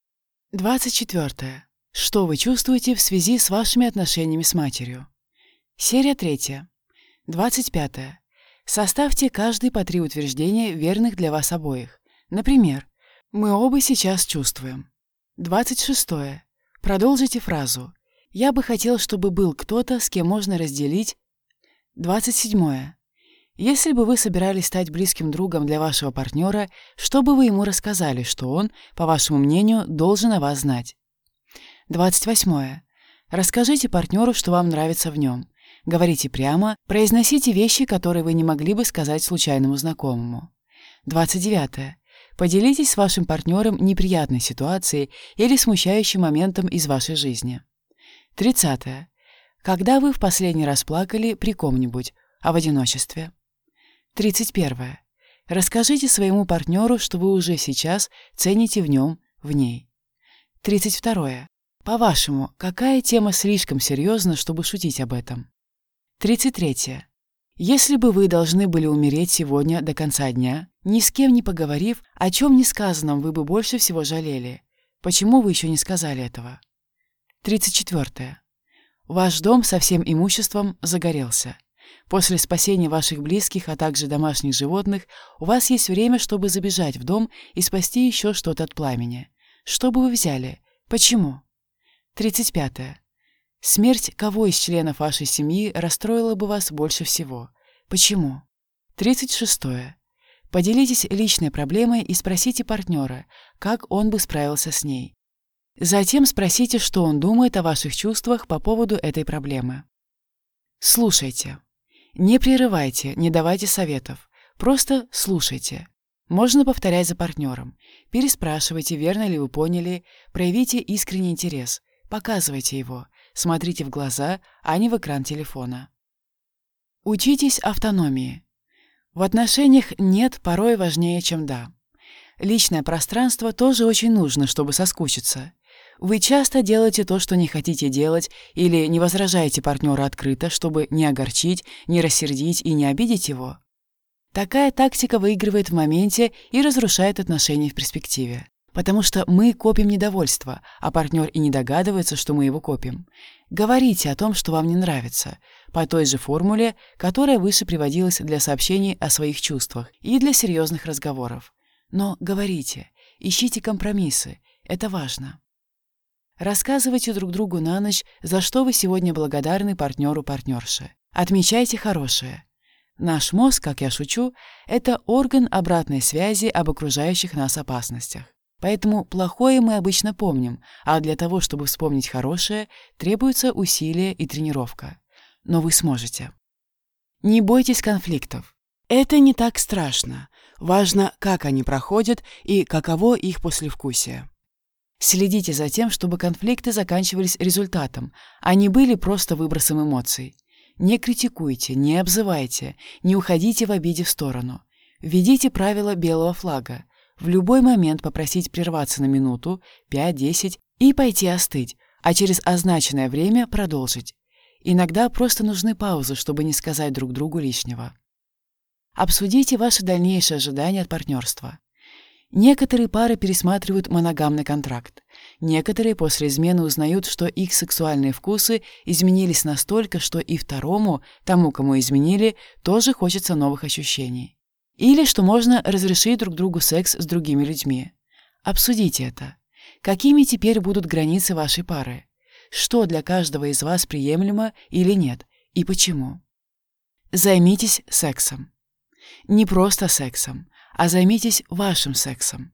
24. Что вы чувствуете в связи с вашими отношениями с матерью? Серия 3. 25. Составьте каждый по три утверждения, верных для вас обоих. Например, «Мы оба сейчас чувствуем». 26. Продолжите фразу «Я бы хотел, чтобы был кто-то, с кем можно разделить». 27. Если бы вы собирались стать близким другом для вашего партнера, что бы вы ему рассказали, что он, по вашему мнению, должен о вас знать? 28. Расскажите партнеру, что вам нравится в нем. Говорите прямо, произносите вещи, которые вы не могли бы сказать случайному знакомому. 29. Поделитесь с вашим партнером неприятной ситуацией или смущающим моментом из вашей жизни. 30. Когда вы в последний раз плакали при ком-нибудь, а в одиночестве? 31. Расскажите своему партнеру, что вы уже сейчас цените в нем, в ней. 32. По-вашему, какая тема слишком серьезна, чтобы шутить об этом? 33. Если бы вы должны были умереть сегодня до конца дня, ни с кем не поговорив, о чем не сказанном вы бы больше всего жалели. Почему вы еще не сказали этого? 34. Ваш дом со всем имуществом загорелся. После спасения ваших близких, а также домашних животных, у вас есть время, чтобы забежать в дом и спасти еще что-то от пламени. Что бы вы взяли? Почему? 35. Смерть кого из членов вашей семьи расстроила бы вас больше всего? Почему? 36. Поделитесь личной проблемой и спросите партнера, как он бы справился с ней. Затем спросите, что он думает о ваших чувствах по поводу этой проблемы. Слушайте. Не прерывайте, не давайте советов. Просто слушайте. Можно повторять за партнером. Переспрашивайте, верно ли вы поняли, проявите искренний интерес, показывайте его, смотрите в глаза, а не в экран телефона. Учитесь автономии. В отношениях «нет» порой важнее, чем «да». Личное пространство тоже очень нужно, чтобы соскучиться. Вы часто делаете то, что не хотите делать, или не возражаете партнеру открыто, чтобы не огорчить, не рассердить и не обидеть его? Такая тактика выигрывает в моменте и разрушает отношения в перспективе. Потому что мы копим недовольство, а партнер и не догадывается, что мы его копим. Говорите о том, что вам не нравится, по той же формуле, которая выше приводилась для сообщений о своих чувствах и для серьезных разговоров. Но говорите, ищите компромиссы, это важно. Рассказывайте друг другу на ночь, за что вы сегодня благодарны партнеру-партнерше. Отмечайте хорошее. Наш мозг, как я шучу, это орган обратной связи об окружающих нас опасностях. Поэтому плохое мы обычно помним, а для того, чтобы вспомнить хорошее, требуются усилия и тренировка. Но вы сможете. Не бойтесь конфликтов. Это не так страшно. Важно, как они проходят и каково их послевкусие. Следите за тем, чтобы конфликты заканчивались результатом, а не были просто выбросом эмоций. Не критикуйте, не обзывайте, не уходите в обиде в сторону. Введите правила белого флага. В любой момент попросить прерваться на минуту, 5-10 и пойти остыть, а через означенное время продолжить. Иногда просто нужны паузы, чтобы не сказать друг другу лишнего. Обсудите ваши дальнейшие ожидания от партнерства. Некоторые пары пересматривают моногамный контракт. Некоторые после измены узнают, что их сексуальные вкусы изменились настолько, что и второму, тому, кому изменили, тоже хочется новых ощущений. Или что можно разрешить друг другу секс с другими людьми. Обсудите это. Какими теперь будут границы вашей пары? Что для каждого из вас приемлемо или нет, и почему? Займитесь сексом. Не просто сексом, а займитесь вашим сексом.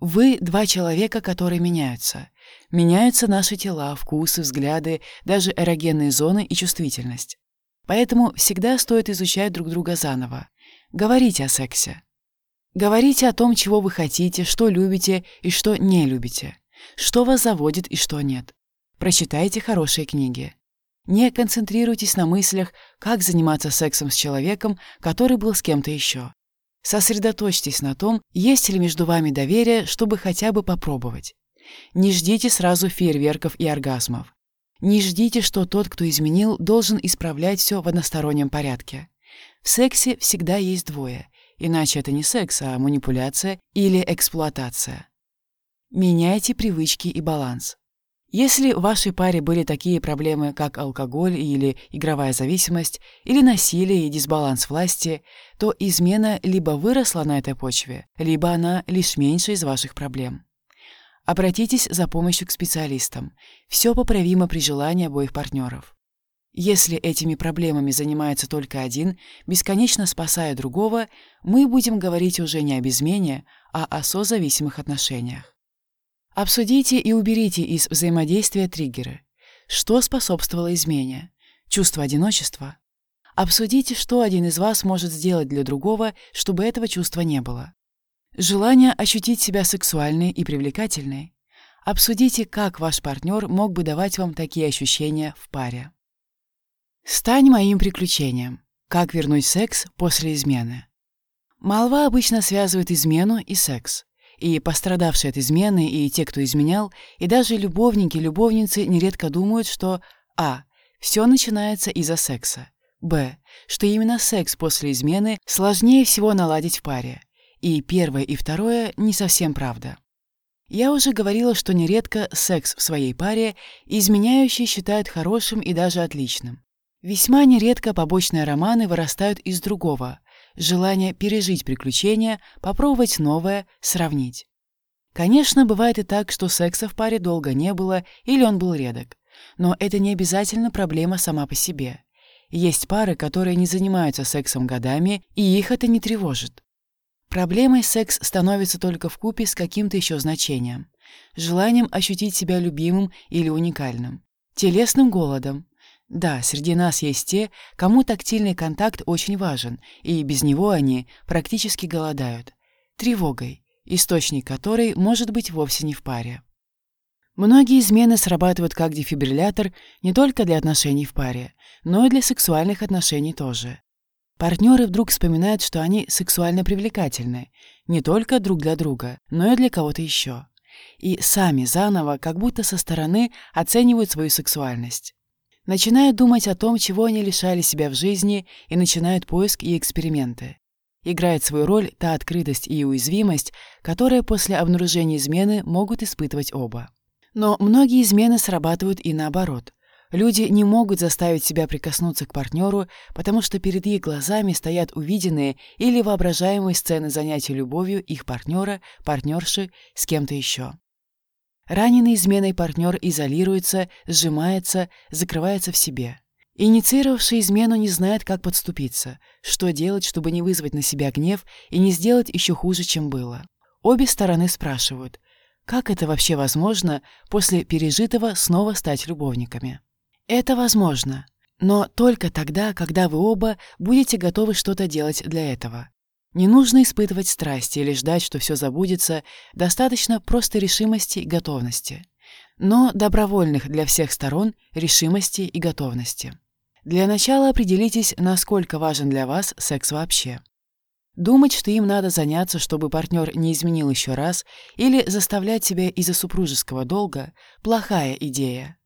Вы два человека, которые меняются. Меняются наши тела, вкусы, взгляды, даже эрогенные зоны и чувствительность. Поэтому всегда стоит изучать друг друга заново. Говорите о сексе. Говорите о том, чего вы хотите, что любите и что не любите. Что вас заводит и что нет. Прочитайте хорошие книги. Не концентрируйтесь на мыслях, как заниматься сексом с человеком, который был с кем-то еще. Сосредоточьтесь на том, есть ли между вами доверие, чтобы хотя бы попробовать. Не ждите сразу фейерверков и оргазмов. Не ждите, что тот, кто изменил, должен исправлять все в одностороннем порядке. В сексе всегда есть двое, иначе это не секс, а манипуляция или эксплуатация. Меняйте привычки и баланс. Если в вашей паре были такие проблемы, как алкоголь или игровая зависимость, или насилие и дисбаланс власти, то измена либо выросла на этой почве, либо она лишь меньше из ваших проблем. Обратитесь за помощью к специалистам. Все поправимо при желании обоих партнеров. Если этими проблемами занимается только один, бесконечно спасая другого, мы будем говорить уже не об измене, а о созависимых отношениях. Обсудите и уберите из взаимодействия триггеры. Что способствовало измене? Чувство одиночества? Обсудите, что один из вас может сделать для другого, чтобы этого чувства не было. Желание ощутить себя сексуальной и привлекательной. Обсудите, как ваш партнер мог бы давать вам такие ощущения в паре. Стань моим приключением. Как вернуть секс после измены? Молва обычно связывает измену и секс. И пострадавшие от измены, и те, кто изменял, и даже любовники, любовницы нередко думают, что а. Все начинается из-за секса. Б. Что именно секс после измены сложнее всего наладить в паре. И первое и второе не совсем правда. Я уже говорила, что нередко секс в своей паре изменяющие считают хорошим и даже отличным. Весьма нередко побочные романы вырастают из другого, желание пережить приключения, попробовать новое, сравнить. Конечно, бывает и так, что секса в паре долго не было или он был редок. Но это не обязательно проблема сама по себе. Есть пары, которые не занимаются сексом годами, и их это не тревожит. Проблемой секс становится только в купе с каким-то еще значением. Желанием ощутить себя любимым или уникальным. Телесным голодом, да, среди нас есть те, кому тактильный контакт очень важен, и без него они практически голодают. Тревогой, источник которой может быть вовсе не в паре. Многие измены срабатывают как дефибриллятор не только для отношений в паре, но и для сексуальных отношений тоже. Партнеры вдруг вспоминают, что они сексуально привлекательны, не только друг для друга, но и для кого-то еще. И сами заново, как будто со стороны, оценивают свою сексуальность. Начинают думать о том, чего они лишали себя в жизни, и начинают поиск и эксперименты. Играет свою роль та открытость и уязвимость, которые после обнаружения измены могут испытывать оба. Но многие измены срабатывают и наоборот. Люди не могут заставить себя прикоснуться к партнеру, потому что перед их глазами стоят увиденные или воображаемые сцены занятий любовью их партнера, партнерши с кем-то еще. Раненый изменой партнер изолируется, сжимается, закрывается в себе. Инициировавший измену не знает, как подступиться, что делать, чтобы не вызвать на себя гнев и не сделать еще хуже, чем было. Обе стороны спрашивают, как это вообще возможно после пережитого снова стать любовниками? Это возможно, но только тогда, когда вы оба будете готовы что-то делать для этого. Не нужно испытывать страсти или ждать, что все забудется, достаточно просто решимости и готовности. Но добровольных для всех сторон решимости и готовности. Для начала определитесь, насколько важен для вас секс вообще. Думать, что им надо заняться, чтобы партнер не изменил еще раз, или заставлять себя из-за супружеского долга – плохая идея.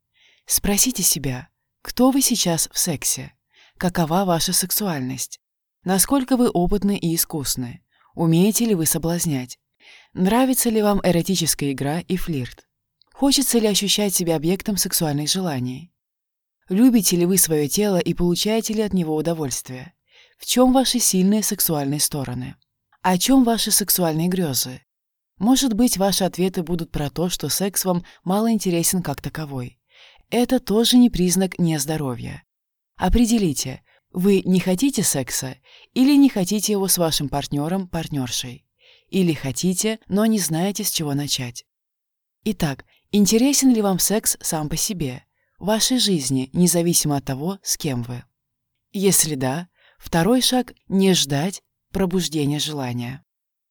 Спросите себя, кто вы сейчас в сексе? Какова ваша сексуальность? Насколько вы опытны и искусны? Умеете ли вы соблазнять? Нравится ли вам эротическая игра и флирт? Хочется ли ощущать себя объектом сексуальных желаний? Любите ли вы свое тело и получаете ли от него удовольствие? В чем ваши сильные сексуальные стороны? О чем ваши сексуальные грезы? Может быть, ваши ответы будут про то, что секс вам мало интересен как таковой. Это тоже не признак нездоровья. Определите, вы не хотите секса или не хотите его с вашим партнером, партнершей. Или хотите, но не знаете, с чего начать. Итак, интересен ли вам секс сам по себе, в вашей жизни, независимо от того, с кем вы? Если да, Второй шаг — не ждать пробуждения желания.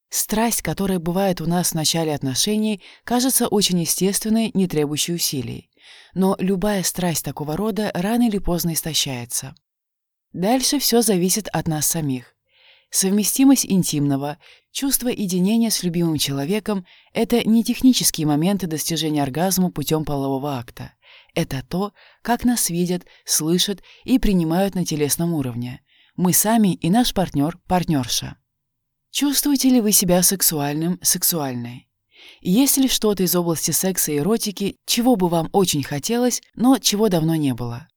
Страсть, которая бывает у нас в начале отношений, кажется очень естественной, не требующей усилий. Но любая страсть такого рода рано или поздно истощается. Дальше все зависит от нас самих. Совместимость интимного, чувство единения с любимым человеком – это не технические моменты достижения оргазма путем полового акта. Это то, как нас видят, слышат и принимают на телесном уровне, мы сами и наш партнер, партнерша. Чувствуете ли вы себя сексуальным, сексуальной? Есть ли что-то из области секса и эротики, чего бы вам очень хотелось, но чего давно не было?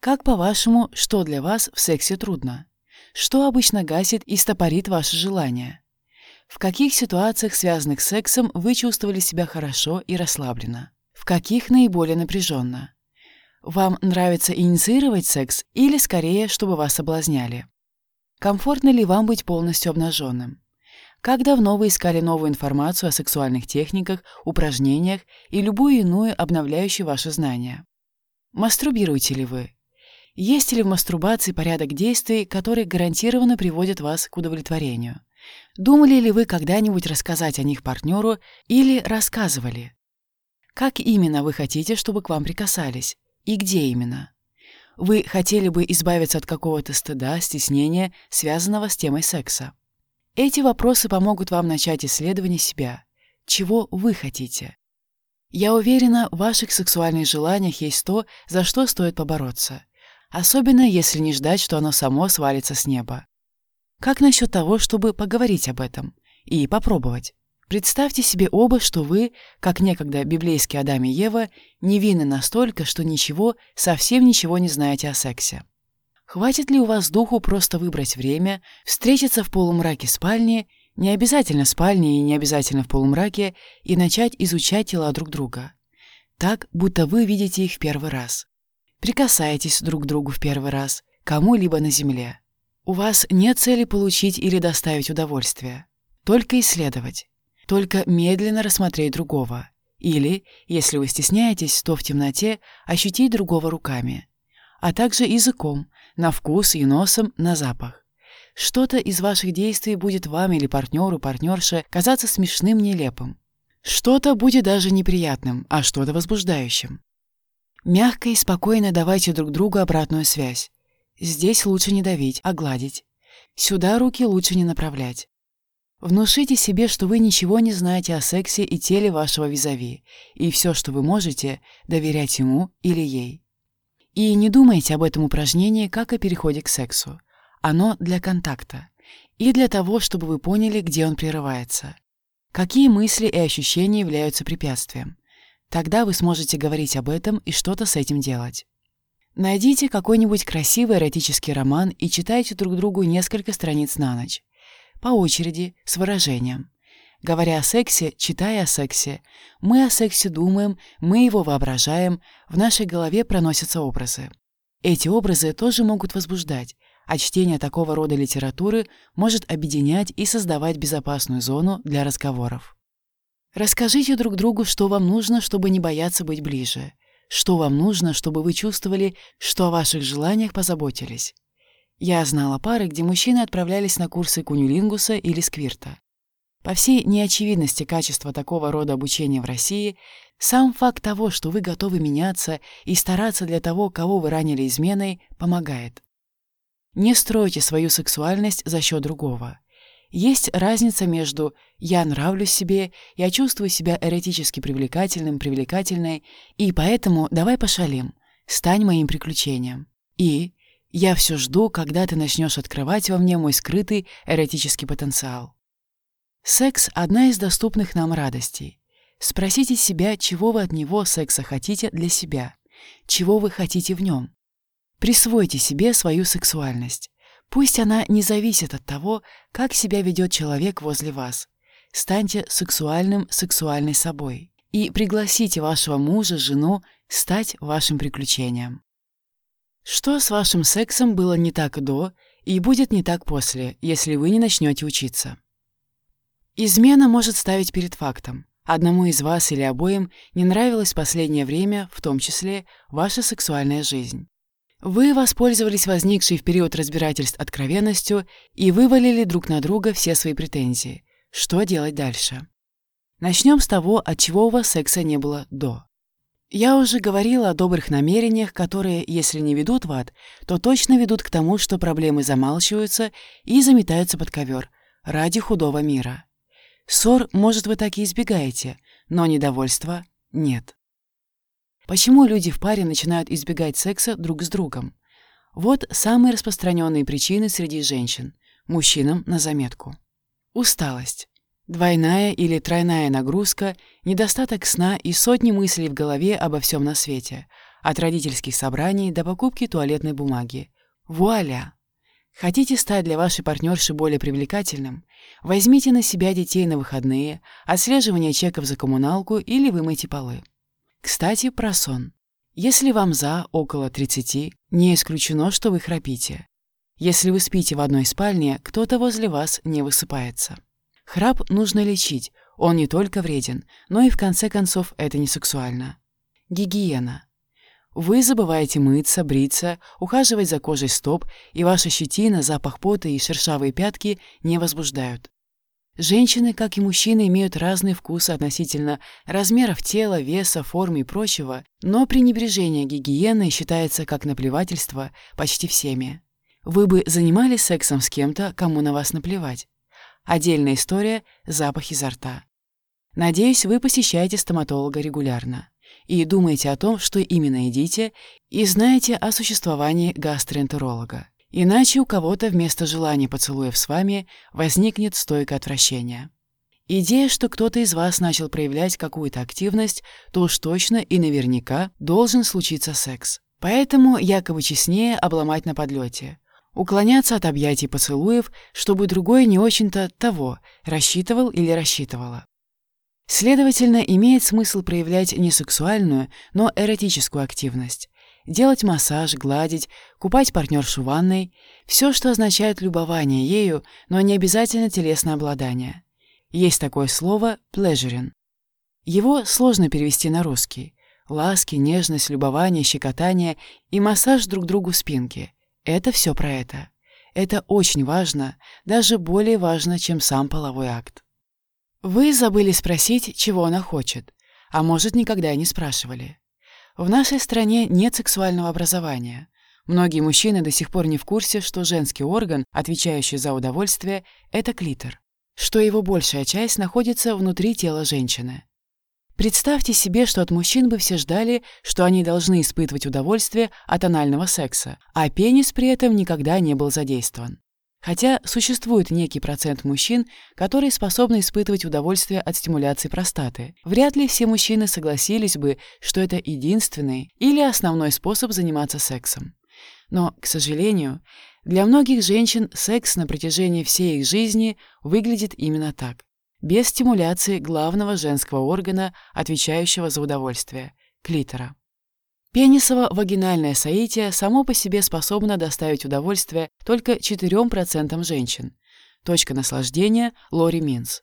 Как по-вашему, что для вас в сексе трудно? Что обычно гасит и стопорит ваши желания? В каких ситуациях, связанных с сексом, вы чувствовали себя хорошо и расслабленно? В каких наиболее напряженно? Вам нравится инициировать секс или скорее, чтобы вас соблазняли? Комфортно ли вам быть полностью обнаженным? Как давно вы искали новую информацию о сексуальных техниках, упражнениях и любую иную обновляющую ваши знания? Мастурбируете ли вы? Есть ли в мастурбации порядок действий, который гарантированно приводит вас к удовлетворению? Думали ли вы когда-нибудь рассказать о них партнеру или рассказывали? Как именно вы хотите, чтобы к вам прикасались? И где именно? Вы хотели бы избавиться от какого-то стыда, стеснения, связанного с темой секса. Эти вопросы помогут вам начать исследование себя. Чего вы хотите? Я уверена, в ваших сексуальных желаниях есть то, за что стоит побороться. Особенно, если не ждать, что оно само свалится с неба. Как насчет того, чтобы поговорить об этом и попробовать? Представьте себе оба, что вы, как некогда библейские Адам и Ева, невинны настолько, что ничего, совсем ничего не знаете о сексе. Хватит ли у вас духу просто выбрать время, встретиться в полумраке спальни, не обязательно в спальне и не обязательно в полумраке, и начать изучать тела друг друга? Так, будто вы видите их в первый раз. Прикасаетесь друг к другу в первый раз, кому-либо на земле. У вас нет цели получить или доставить удовольствие, только исследовать только медленно рассмотреть другого. Или, если вы стесняетесь, то в темноте ощутить другого руками. А также языком, на вкус и носом, на запах. Что-то из ваших действий будет вам или партнеру, партнерше казаться смешным, нелепым. Что-то будет даже неприятным, а что-то возбуждающим. Мягко и спокойно давайте друг другу обратную связь. Здесь лучше не давить, а гладить. Сюда руки лучше не направлять. Внушите себе, что вы ничего не знаете о сексе и теле вашего визави, и все, что вы можете, доверять ему или ей. И не думайте об этом упражнении как о переходе к сексу. Оно для контакта. И для того, чтобы вы поняли, где он прерывается. Какие мысли и ощущения являются препятствием. Тогда вы сможете говорить об этом и что-то с этим делать. Найдите какой-нибудь красивый эротический роман и читайте друг другу несколько страниц на ночь по очереди, с выражением. Говоря о сексе, читая о сексе, мы о сексе думаем, мы его воображаем, в нашей голове проносятся образы. Эти образы тоже могут возбуждать, а чтение такого рода литературы может объединять и создавать безопасную зону для разговоров. Расскажите друг другу, что вам нужно, чтобы не бояться быть ближе, что вам нужно, чтобы вы чувствовали, что о ваших желаниях позаботились. Я знала пары, где мужчины отправлялись на курсы кунилингуса или сквирта. По всей неочевидности качества такого рода обучения в России, сам факт того, что вы готовы меняться и стараться для того, кого вы ранили изменой, помогает. Не стройте свою сексуальность за счет другого. Есть разница между «я нравлюсь себе», «я чувствую себя эротически привлекательным, привлекательной», и поэтому давай пошалим, стань моим приключением. И «я все жду, когда ты начнешь открывать во мне мой скрытый эротический потенциал». Секс – одна из доступных нам радостей. Спросите себя, чего вы от него секса хотите для себя, чего вы хотите в нем. Присвойте себе свою сексуальность. Пусть она не зависит от того, как себя ведет человек возле вас. Станьте сексуальным, сексуальной собой. И пригласите вашего мужа, жену стать вашим приключением. Что с вашим сексом было не так до и будет не так после, если вы не начнете учиться? Измена может ставить перед фактом. Одному из вас или обоим не нравилась в последнее время, в том числе, ваша сексуальная жизнь. Вы воспользовались возникшей в период разбирательств откровенностью и вывалили друг на друга все свои претензии. Что делать дальше? Начнем с того, от чего у вас секса не было до. Я уже говорила о добрых намерениях, которые, если не ведут в ад, то точно ведут к тому, что проблемы замалчиваются и заметаются под ковер ради худого мира. Ссор, может, вы так и избегаете, но недовольства нет. Почему люди в паре начинают избегать секса друг с другом? Вот самые распространенные причины среди женщин. Мужчинам на заметку. Усталость. Двойная или тройная нагрузка, недостаток сна и сотни мыслей в голове обо всем на свете, от родительских собраний до покупки туалетной бумаги. Вуаля! Хотите стать для вашей партнерши более привлекательным? Возьмите на себя детей на выходные, отслеживание чеков за коммуналку или вымойте полы. Кстати, про сон. Если вам за около 30, не исключено, что вы храпите. Если вы спите в одной спальне, кто-то возле вас не высыпается. Храп нужно лечить, он не только вреден, но и в конце концов это не сексуально. Гигиена. Вы забываете мыться, бриться, ухаживать за кожей стоп, и ваша щетина, запах пота и шершавые пятки не возбуждают. Женщины, как и мужчины, имеют разные вкусы относительно размеров тела, веса, формы и прочего, но пренебрежение гигиеной считается как наплевательство почти всеми. Вы бы занимались сексом с кем-то, кому на вас наплевать. Отдельная история – запах изо рта. Надеюсь, вы посещаете стоматолога регулярно и думаете о том, что именно едите, и знаете о существовании гастроэнтеролога. Иначе у кого-то вместо желания поцелуев с вами возникнет стойкое отвращение. Идея, что кто-то из вас начал проявлять какую-то активность, то уж точно и наверняка должен случиться секс. Поэтому якобы честнее обломать на подлете. Уклоняться от объятий поцелуев, чтобы другой не очень-то того рассчитывал или рассчитывала. Следовательно, имеет смысл проявлять не сексуальную, но эротическую активность. Делать массаж, гладить, купать партнершу ванной – все, что означает любование ею, но не обязательно телесное обладание. Есть такое слово «pleasuring». Его сложно перевести на русский. Ласки, нежность, любование, щекотание и массаж друг другу спинки – это все про это. Это очень важно, даже более важно, чем сам половой акт. Вы забыли спросить, чего она хочет, а может, никогда и не спрашивали. В нашей стране нет сексуального образования. Многие мужчины до сих пор не в курсе, что женский орган, отвечающий за удовольствие, это клитор, что его большая часть находится внутри тела женщины. Представьте себе, что от мужчин бы все ждали, что они должны испытывать удовольствие от анального секса, а пенис при этом никогда не был задействован. Хотя существует некий процент мужчин, которые способны испытывать удовольствие от стимуляции простаты. Вряд ли все мужчины согласились бы, что это единственный или основной способ заниматься сексом. Но, к сожалению, для многих женщин секс на протяжении всей их жизни выглядит именно так. без стимуляции главного женского органа, отвечающего за удовольствие – клитора. Пенисово-вагинальное соитие само по себе способно доставить удовольствие только 4% женщин. Точка наслаждения – Лори Минс.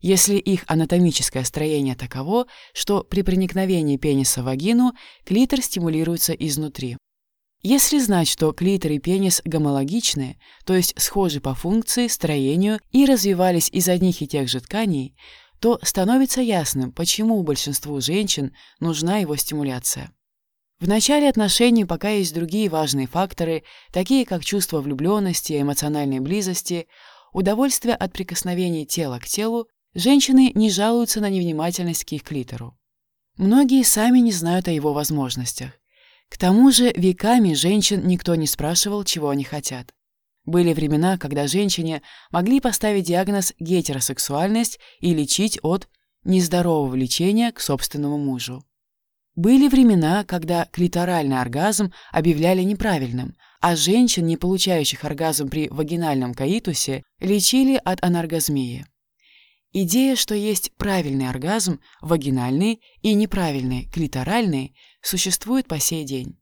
Если их анатомическое строение таково, что при проникновении пениса в вагину клитор стимулируется изнутри. Если знать, что клитор и пенис гомологичны, то есть схожи по функции, строению и развивались из одних и тех же тканей, то становится ясным, почему большинству женщин нужна его стимуляция. В начале отношений пока есть другие важные факторы, такие как чувство влюбленности и эмоциональной близости, удовольствие от прикосновений тела к телу, женщины не жалуются на невнимательность к их клитору. Многие сами не знают о его возможностях. К тому же веками женщин никто не спрашивал, чего они хотят. Были времена, когда женщине могли поставить диагноз гетеросексуальность и лечить от нездорового влечения к собственному мужу. Были времена, когда клиторальный оргазм объявляли неправильным, а женщин, не получающих оргазм при вагинальном каитусе, лечили от анаргазмии. Идея, что есть правильный оргазм, вагинальный, и неправильный, клиторальный, существует по сей день.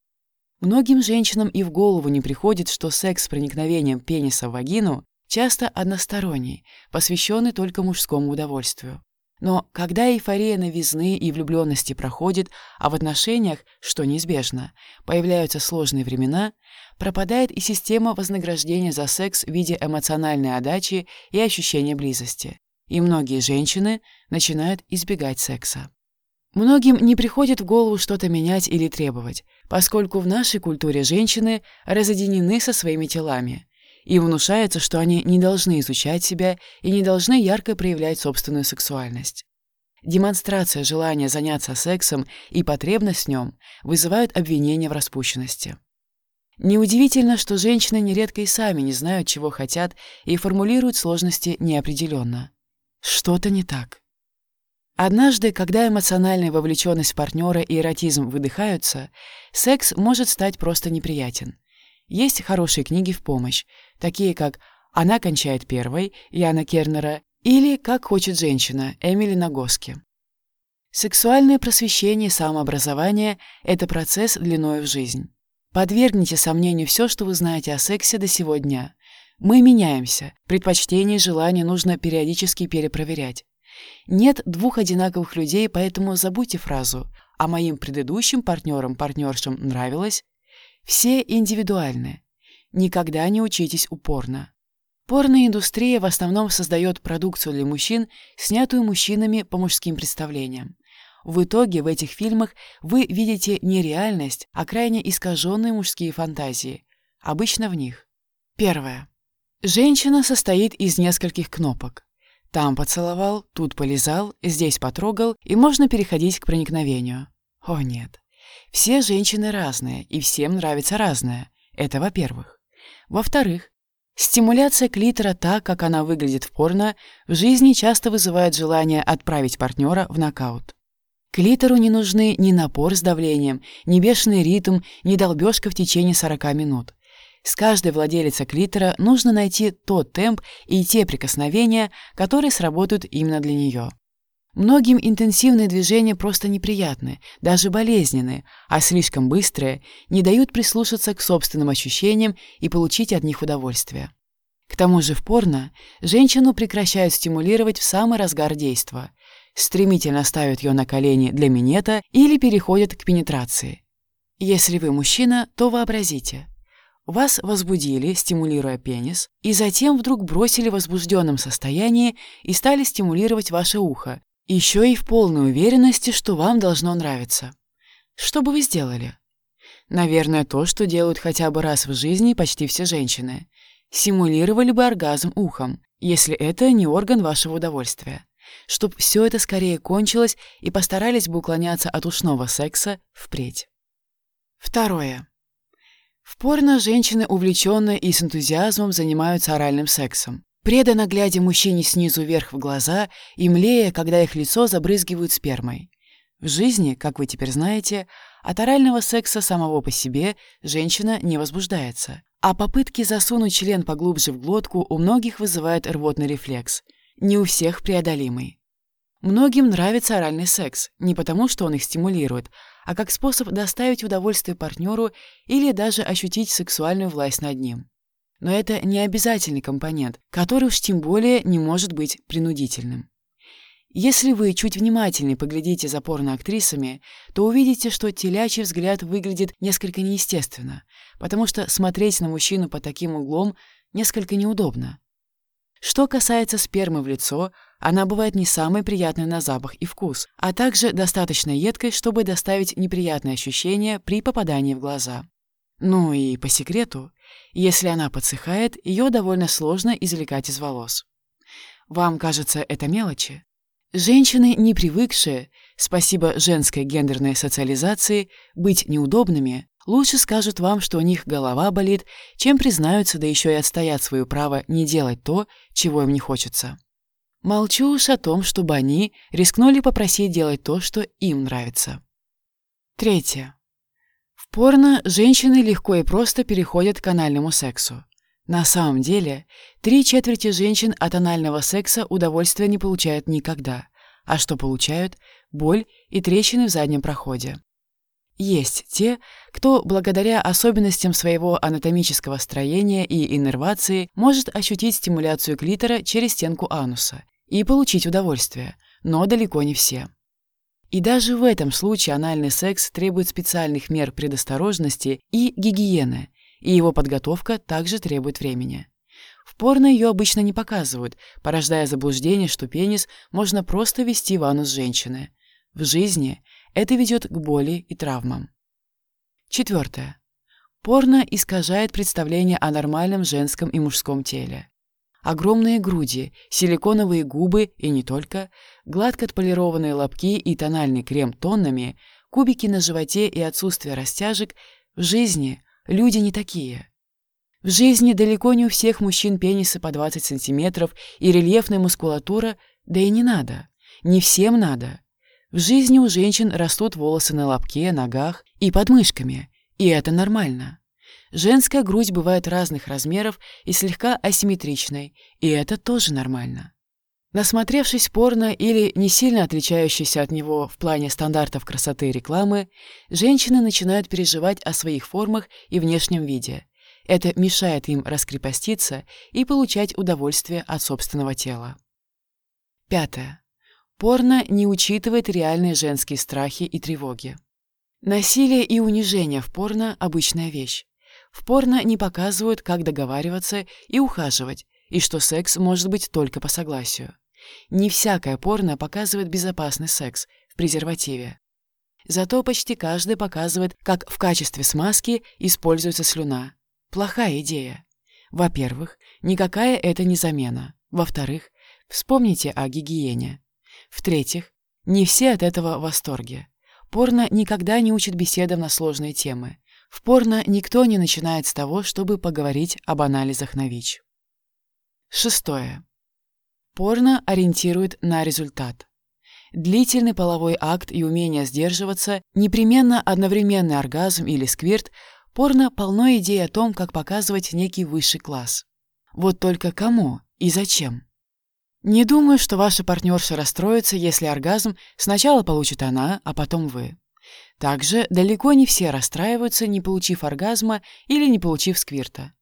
Многим женщинам и в голову не приходит, что секс с проникновением пениса в вагину часто односторонний, посвященный только мужскому удовольствию. Но когда эйфория новизны и влюбленности проходит, а в отношениях, что неизбежно, появляются сложные времена, пропадает и система вознаграждения за секс в виде эмоциональной отдачи и ощущения близости и многие женщины начинают избегать секса. Многим не приходит в голову что-то менять или требовать, поскольку в нашей культуре женщины разъединены со своими телами. Им внушается, что они не должны изучать себя и не должны ярко проявлять собственную сексуальность. Демонстрация желания заняться сексом и потребность в нем вызывают обвинения в распущенности. Неудивительно, что женщины нередко и сами не знают, чего хотят, и формулируют сложности неопределенно. Что-то не так. Однажды, когда эмоциональная вовлеченность партнера и эротизм выдыхаются, секс может стать просто неприятен. Есть хорошие книги в помощь, такие как «Она кончает первой» Яна Кернера или «Как хочет женщина» Эмили Нагоски. Сексуальное просвещение и самообразование – это процесс длиной в жизнь. Подвергните сомнению все, что вы знаете о сексе до сего дня. Мы меняемся. Предпочтения и желания нужно периодически перепроверять. Нет двух одинаковых людей, поэтому забудьте фразу «а моим предыдущим партнерам-партнершам нравилось». Все индивидуальны. Никогда не учитесь упорно. Порноиндустрия в основном создает продукцию для мужчин, снятую мужчинами по мужским представлениям. В итоге в этих фильмах вы видите не реальность, а крайне искаженные мужские фантазии. Обычно в них. Первое. Женщина состоит из нескольких кнопок. Там поцеловал, тут полизал, здесь потрогал, и можно переходить к проникновению. О нет. Все женщины разные, и всем нравится разное. Это во-первых. Во-вторых, стимуляция клитора так, как она выглядит в порно, в жизни часто вызывает желание отправить партнера в нокаут. Клитору не нужны ни напор с давлением, ни бешеный ритм, ни долбежка в течение 40 минут. С каждой владелицей клитора нужно найти тот темп и те прикосновения, которые сработают именно для нее. Многим интенсивные движения просто неприятны, даже болезненны, а слишком быстрые не дают прислушаться к собственным ощущениям и получить от них удовольствие. К тому же в порно женщину прекращают стимулировать в самый разгар действа, стремительно ставят ее на колени для минета или переходят к пенетрации. Если вы мужчина, то вообразите – вас возбудили, стимулируя пенис, и затем вдруг бросили в возбужденном состоянии и стали стимулировать ваше ухо, еще и в полной уверенности, что вам должно нравиться. Что бы вы сделали? Наверное, то, что делают хотя бы раз в жизни почти все женщины. Симулировали бы оргазм ухом, если это не орган вашего удовольствия. Чтоб все это скорее кончилось и постарались бы уклоняться от ушного секса впредь. Второе. В порно женщины увлеченно и с энтузиазмом занимаются оральным сексом. Преданно глядя мужчине снизу вверх в глаза и млея, когда их лицо забрызгивают спермой. В жизни, как вы теперь знаете, от орального секса самого по себе женщина не возбуждается. А попытки засунуть член поглубже в глотку у многих вызывают рвотный рефлекс. Не у всех преодолимый. Многим нравится оральный секс, не потому что он их стимулирует, а как способ доставить удовольствие партнеру или даже ощутить сексуальную власть над ним. Но это не обязательный компонент, который уж тем более не может быть принудительным. Если вы чуть внимательнее поглядите за порноактрисами, то увидите, что телячий взгляд выглядит несколько неестественно, потому что смотреть на мужчину под таким углом несколько неудобно. Что касается спермы в лицо, она бывает не самой приятной на запах и вкус, а также достаточно едкой, чтобы доставить неприятные ощущения при попадании в глаза. Ну и по секрету, если она подсыхает, ее довольно сложно извлекать из волос. Вам кажется это мелочи? Женщины, не привыкшие, спасибо женской гендерной социализации, быть неудобными, лучше скажут вам, что у них голова болит, чем признаются, да еще и отстоят свое право не делать то, чего им не хочется. Молчу уж о том, чтобы они рискнули попросить делать то, что им нравится. Третье. Порно женщины легко и просто переходят к анальному сексу. На самом деле, три четверти женщин от анального секса удовольствия не получают никогда, а что получают – боль и трещины в заднем проходе. Есть те, кто благодаря особенностям своего анатомического строения и иннервации может ощутить стимуляцию клитора через стенку ануса и получить удовольствие, но далеко не все. И даже в этом случае анальный секс требует специальных мер предосторожности и гигиены, и его подготовка также требует времени. В порно ее обычно не показывают, порождая заблуждение, что пенис можно просто ввести в анус женщины. В жизни это ведет к боли и травмам. Четвертое. Порно искажает представление о нормальном женском и мужском теле. Огромные груди, силиконовые губы и не только, гладко отполированные лобки и тональный крем тоннами, кубики на животе и отсутствие растяжек в жизни Люди не такие. В жизни далеко не у всех мужчин пенисы по 20 сантиметров и рельефная мускулатура, да и не надо. Не всем надо. В жизни у женщин растут волосы на лобке, ногах и подмышками, и это нормально. Женская грудь бывает разных размеров и слегка асимметричной, и это тоже нормально. Насмотревшись порно или не сильно отличающейся от него в плане стандартов красоты и рекламы, женщины начинают переживать о своих формах и внешнем виде. Это мешает им раскрепоститься и получать удовольствие от собственного тела. Пятое. Порно не учитывает реальные женские страхи и тревоги. Насилие и унижение в порно – обычная вещь. В порно не показывают, как договариваться и ухаживать, и что секс может быть только по согласию. Не всякое порно показывает безопасный секс в презервативе. Зато почти каждый показывает, как в качестве смазки используется слюна. Плохая идея. Во-первых, никакая это не замена. Во-вторых, вспомните о гигиене. В-третьих, не все от этого в восторге. Порно никогда не учит беседам на сложные темы. В порно никто не начинает с того, чтобы поговорить об анализах на ВИЧ. Шестое. Порно ориентирует на результат. Длительный половой акт и умение сдерживаться, непременно одновременный оргазм или сквирт, порно полно идей о том, как показывать некий высший класс. Вот только кому и зачем? Не думаю, что ваша партнерша расстроится, если оргазм сначала получит она, а потом вы. Также далеко не все расстраиваются, не получив оргазма или не получив сквирта.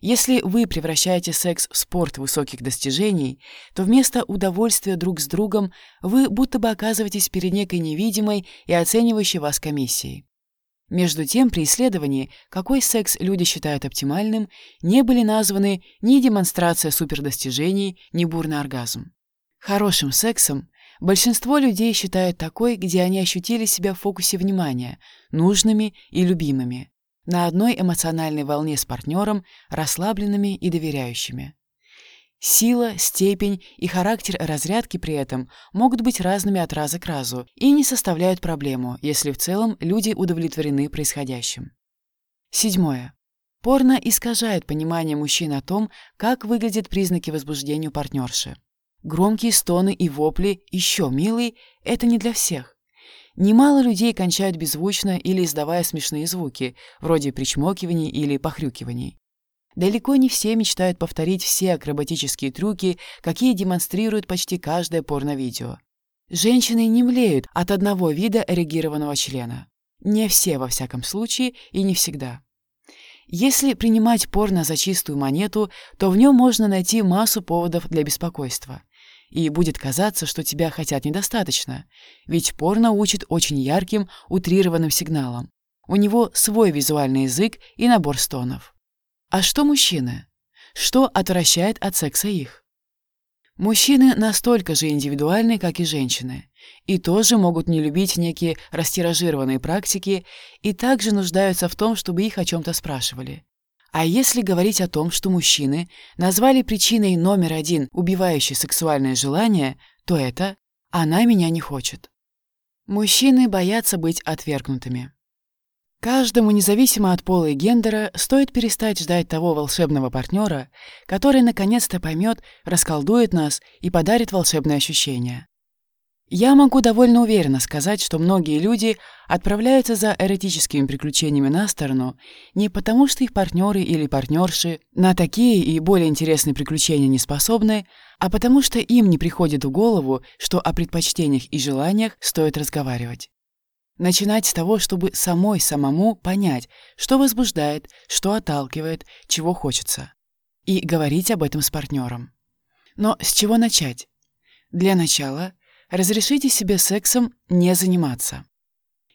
Если вы превращаете секс в спорт высоких достижений, то вместо удовольствия друг с другом вы будто бы оказываетесь перед некой невидимой и оценивающей вас комиссией. Между тем, при исследовании, какой секс люди считают оптимальным, не были названы ни демонстрация супердостижений, ни бурный оргазм. Хорошим сексом большинство людей считают такой, где они ощутили себя в фокусе внимания, нужными и любимыми, на одной эмоциональной волне с партнером, расслабленными и доверяющими. Сила, степень и характер разрядки при этом могут быть разными от раза к разу и не составляют проблему, если в целом люди удовлетворены происходящим. Седьмое. Порно искажает понимание мужчин о том, как выглядят признаки возбуждения у партнерши. Громкие стоны и вопли «еще милый» — это не для всех. Немало людей кончают беззвучно или издавая смешные звуки, вроде причмокиваний или похрюкиваний. далеко не все мечтают повторить все акробатические трюки, какие демонстрирует почти каждое порно-видео. Женщины не млеют от одного вида эрегированного члена. Не все, во всяком случае, и не всегда. Если принимать порно за чистую монету, то в нем можно найти массу поводов для беспокойства. И будет казаться, что тебя хотят недостаточно, ведь порно учит очень ярким, утрированным сигналам. У него свой визуальный язык и набор стонов. А что мужчины? Что отвращает от секса их? Мужчины настолько же индивидуальны, как и женщины, и тоже могут не любить некие растиражированные практики и также нуждаются в том, чтобы их о чем-то спрашивали. А если говорить о том, что мужчины назвали причиной номер один убивающей сексуальное желание, то это «она меня не хочет». Мужчины боятся быть отвергнутыми. Каждому, независимо от пола и гендера, стоит перестать ждать того волшебного партнера, который наконец-то поймет, расколдует нас и подарит волшебные ощущения. Я могу довольно уверенно сказать, что многие люди отправляются за эротическими приключениями на сторону не потому, что их партнеры или партнерши на такие и более интересные приключения не способны, а потому что им не приходит в голову, что о предпочтениях и желаниях стоит разговаривать. Начинать с того, чтобы самой самому понять, что возбуждает, что отталкивает, чего хочется. И говорить об этом с партнером. Но с чего начать? Для начала разрешите себе сексом не заниматься.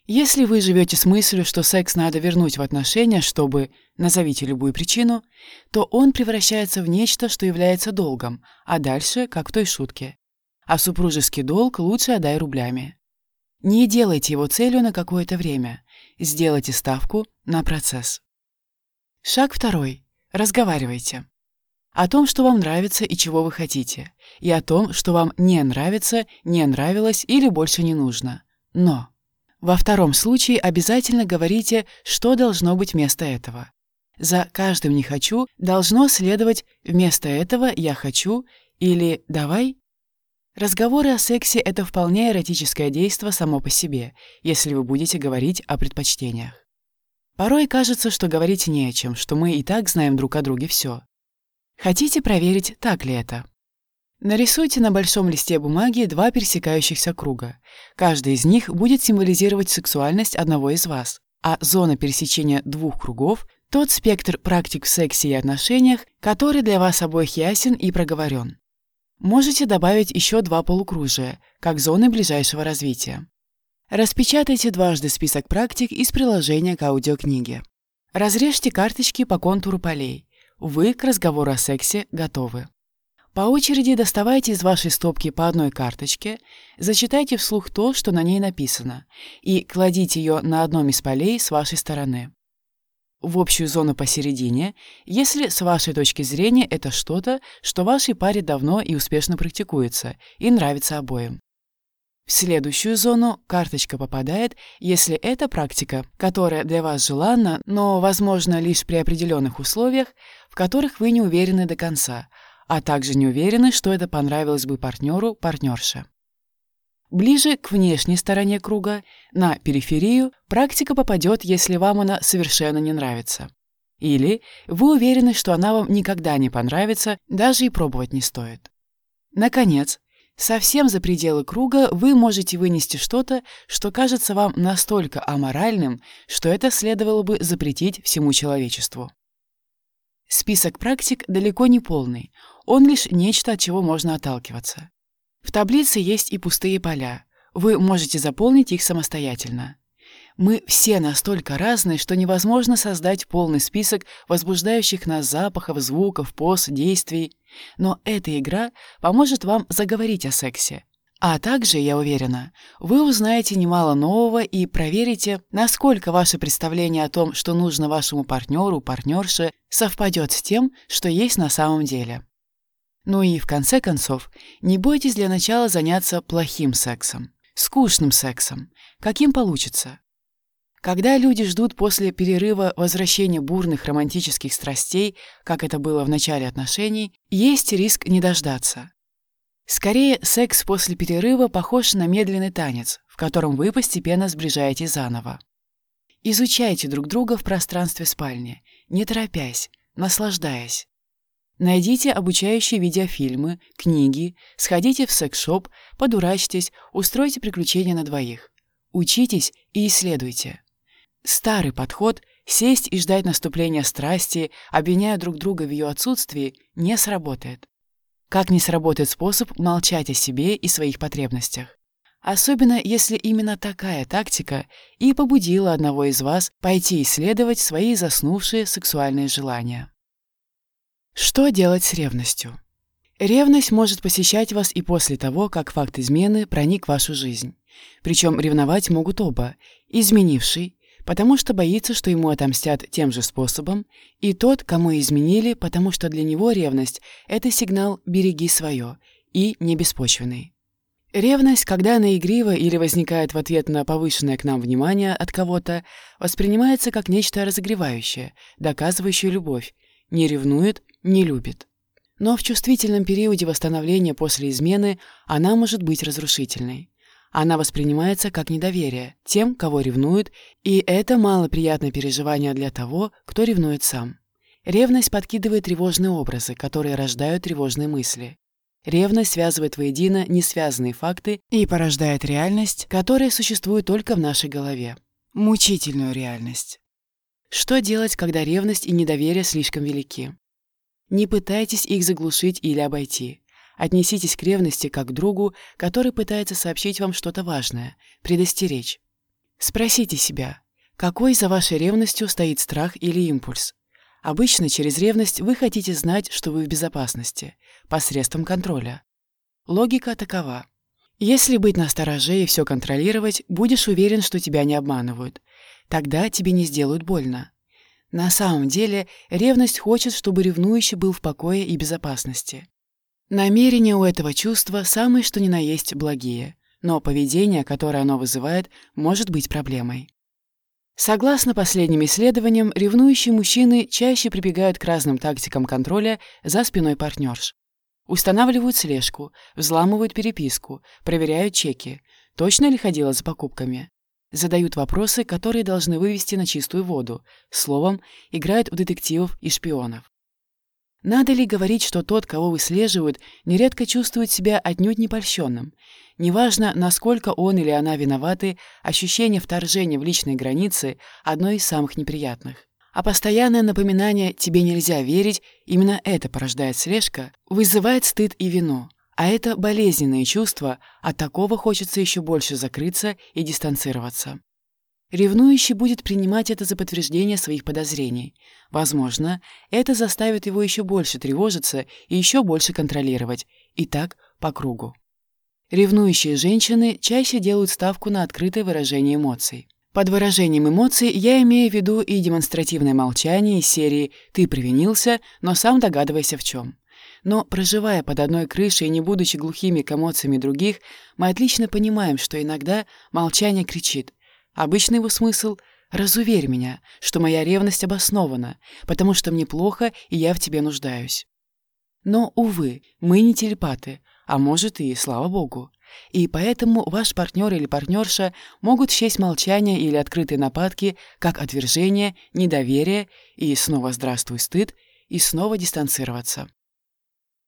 Если вы живете с мыслью, что секс надо вернуть в отношения, чтобы, назовите любую причину, то он превращается в нечто, что является долгом, а дальше, как в той шутке. А супружеский долг лучше отдай рублями. Не делайте его целью на какое-то время. Сделайте ставку на процесс. Шаг второй. Разговаривайте. О том, что вам нравится и чего вы хотите. И о том, что вам не нравится, не нравилось или больше не нужно. Но. Во втором случае обязательно говорите, что должно быть вместо этого. За каждым «не хочу» должно следовать «вместо этого я хочу» или «давай Разговоры о сексе — это вполне эротическое действо само по себе, если вы будете говорить о предпочтениях. Порой кажется, что говорить не о чем, что мы и так знаем друг о друге все. Хотите проверить, так ли это? Нарисуйте на большом листе бумаги два пересекающихся круга. Каждый из них будет символизировать сексуальность одного из вас, а зона пересечения двух кругов — тот спектр практик в сексе и отношениях, который для вас обоих ясен и проговорен. Можете добавить еще два полукружия, как зоны ближайшего развития. Распечатайте дважды список практик из приложения к аудиокниге. Разрежьте карточки по контуру полей. Вы к разговору о сексе готовы. По очереди доставайте из вашей стопки по одной карточке, зачитайте вслух то, что на ней написано, и кладите ее на одном из полей с вашей стороны в общую зону посередине, если с вашей точки зрения это что-то, что вашей паре давно и успешно практикуется и нравится обоим. В следующую зону карточка попадает, если это практика, которая для вас желанна, но, возможно, лишь при определенных условиях, в которых вы не уверены до конца, а также не уверены, что это понравилось бы партнеру, партнерше. Ближе к внешней стороне круга, на периферию, практика попадет, если вам она совершенно не нравится. Или вы уверены, что она вам никогда не понравится, даже и пробовать не стоит. Наконец, совсем за пределы круга вы можете вынести что-то, что кажется вам настолько аморальным, что это следовало бы запретить всему человечеству. Список практик далеко не полный, он лишь нечто, от чего можно отталкиваться. В таблице есть и пустые поля. Вы можете заполнить их самостоятельно. Мы все настолько разные, что невозможно создать полный список возбуждающих нас запахов, звуков, поз, действий. Но эта игра поможет вам заговорить о сексе. А также, я уверена, вы узнаете немало нового и проверите, насколько ваше представление о том, что нужно вашему партнеру, партнерше, совпадет с тем, что есть на самом деле. Ну и, в конце концов, не бойтесь для начала заняться плохим сексом, скучным сексом, каким получится. Когда люди ждут после перерыва возвращения бурных романтических страстей, как это было в начале отношений, есть риск не дождаться. Скорее, секс после перерыва похож на медленный танец, в котором вы постепенно сближаетесь заново. Изучайте друг друга в пространстве спальни, не торопясь, наслаждаясь. Найдите обучающие видеофильмы, книги, сходите в секс-шоп, подурачьтесь, устройте приключения на двоих. Учитесь и исследуйте. Старый подход – сесть и ждать наступления страсти, обвиняя друг друга в ее отсутствии, не сработает. Как не сработает способ молчать о себе и своих потребностях. Особенно если именно такая тактика и побудила одного из вас пойти исследовать свои заснувшие сексуальные желания. Что делать с ревностью? Ревность может посещать вас и после того, как факт измены проник в вашу жизнь. Причем ревновать могут оба – изменивший, потому что боится, что ему отомстят тем же способом, и тот, кому изменили, потому что для него ревность – это сигнал «береги свое» и не беспочвенный. Ревность, когда она игрива или возникает в ответ на повышенное к нам внимание от кого-то, воспринимается как нечто разогревающее, доказывающее любовь, не ревнует, не любит. Но в чувствительном периоде восстановления после измены она может быть разрушительной. Она воспринимается как недоверие тем, кого ревнуют, и это малоприятное переживание для того, кто ревнует сам. Ревность подкидывает тревожные образы, которые рождают тревожные мысли. Ревность связывает воедино несвязанные факты и порождает реальность, которая существует только в нашей голове. Мучительную реальность. Что делать, когда ревность и недоверие слишком велики? Не пытайтесь их заглушить или обойти. Отнеситесь к ревности как к другу, который пытается сообщить вам что-то важное, предостеречь. Спросите себя, какой за вашей ревностью стоит страх или импульс? Обычно через ревность вы хотите знать, что вы в безопасности, посредством контроля. Логика такова. Если быть настороже и все контролировать, будешь уверен, что тебя не обманывают. Тогда тебе не сделают больно. На самом деле, ревность хочет, чтобы ревнующий был в покое и безопасности. Намерения у этого чувства самые что ни на есть благие, но поведение, которое оно вызывает, может быть проблемой. Согласно последним исследованиям, ревнующие мужчины чаще прибегают к разным тактикам контроля за спиной партнерш. Устанавливают слежку, взламывают переписку, проверяют чеки, точно ли ходила за покупками. Задают вопросы, которые должны вывести на чистую воду, словом, играют в детективов и шпионов. Надо ли говорить, что тот, кого выслеживают, нередко чувствует себя отнюдь не польщенным? Неважно, насколько он или она виноваты, ощущение вторжения в личные границы – одно из самых неприятных. А постоянное напоминание «тебе нельзя верить» – именно это порождает слежка, вызывает стыд и вину. А это болезненные чувства, от такого хочется еще больше закрыться и дистанцироваться. Ревнующий будет принимать это за подтверждение своих подозрений. Возможно, это заставит его еще больше тревожиться и еще больше контролировать. И так по кругу. Ревнующие женщины чаще делают ставку на открытое выражение эмоций. Под выражением эмоций я имею в виду и демонстративное молчание из серии «ты привинился, но сам догадывайся в чем». Но, проживая под одной крышей и не будучи глухими к эмоциями других, мы отлично понимаем, что иногда молчание кричит – Обычный его смысл — разуверь меня, что моя ревность обоснована, потому что мне плохо, и я в тебе нуждаюсь. Но, увы, мы не телепаты, а может и слава богу. И поэтому ваш партнер или партнерша могут счесть молчание или открытые нападки как отвержение, недоверие и снова здравствуй стыд, и снова дистанцироваться.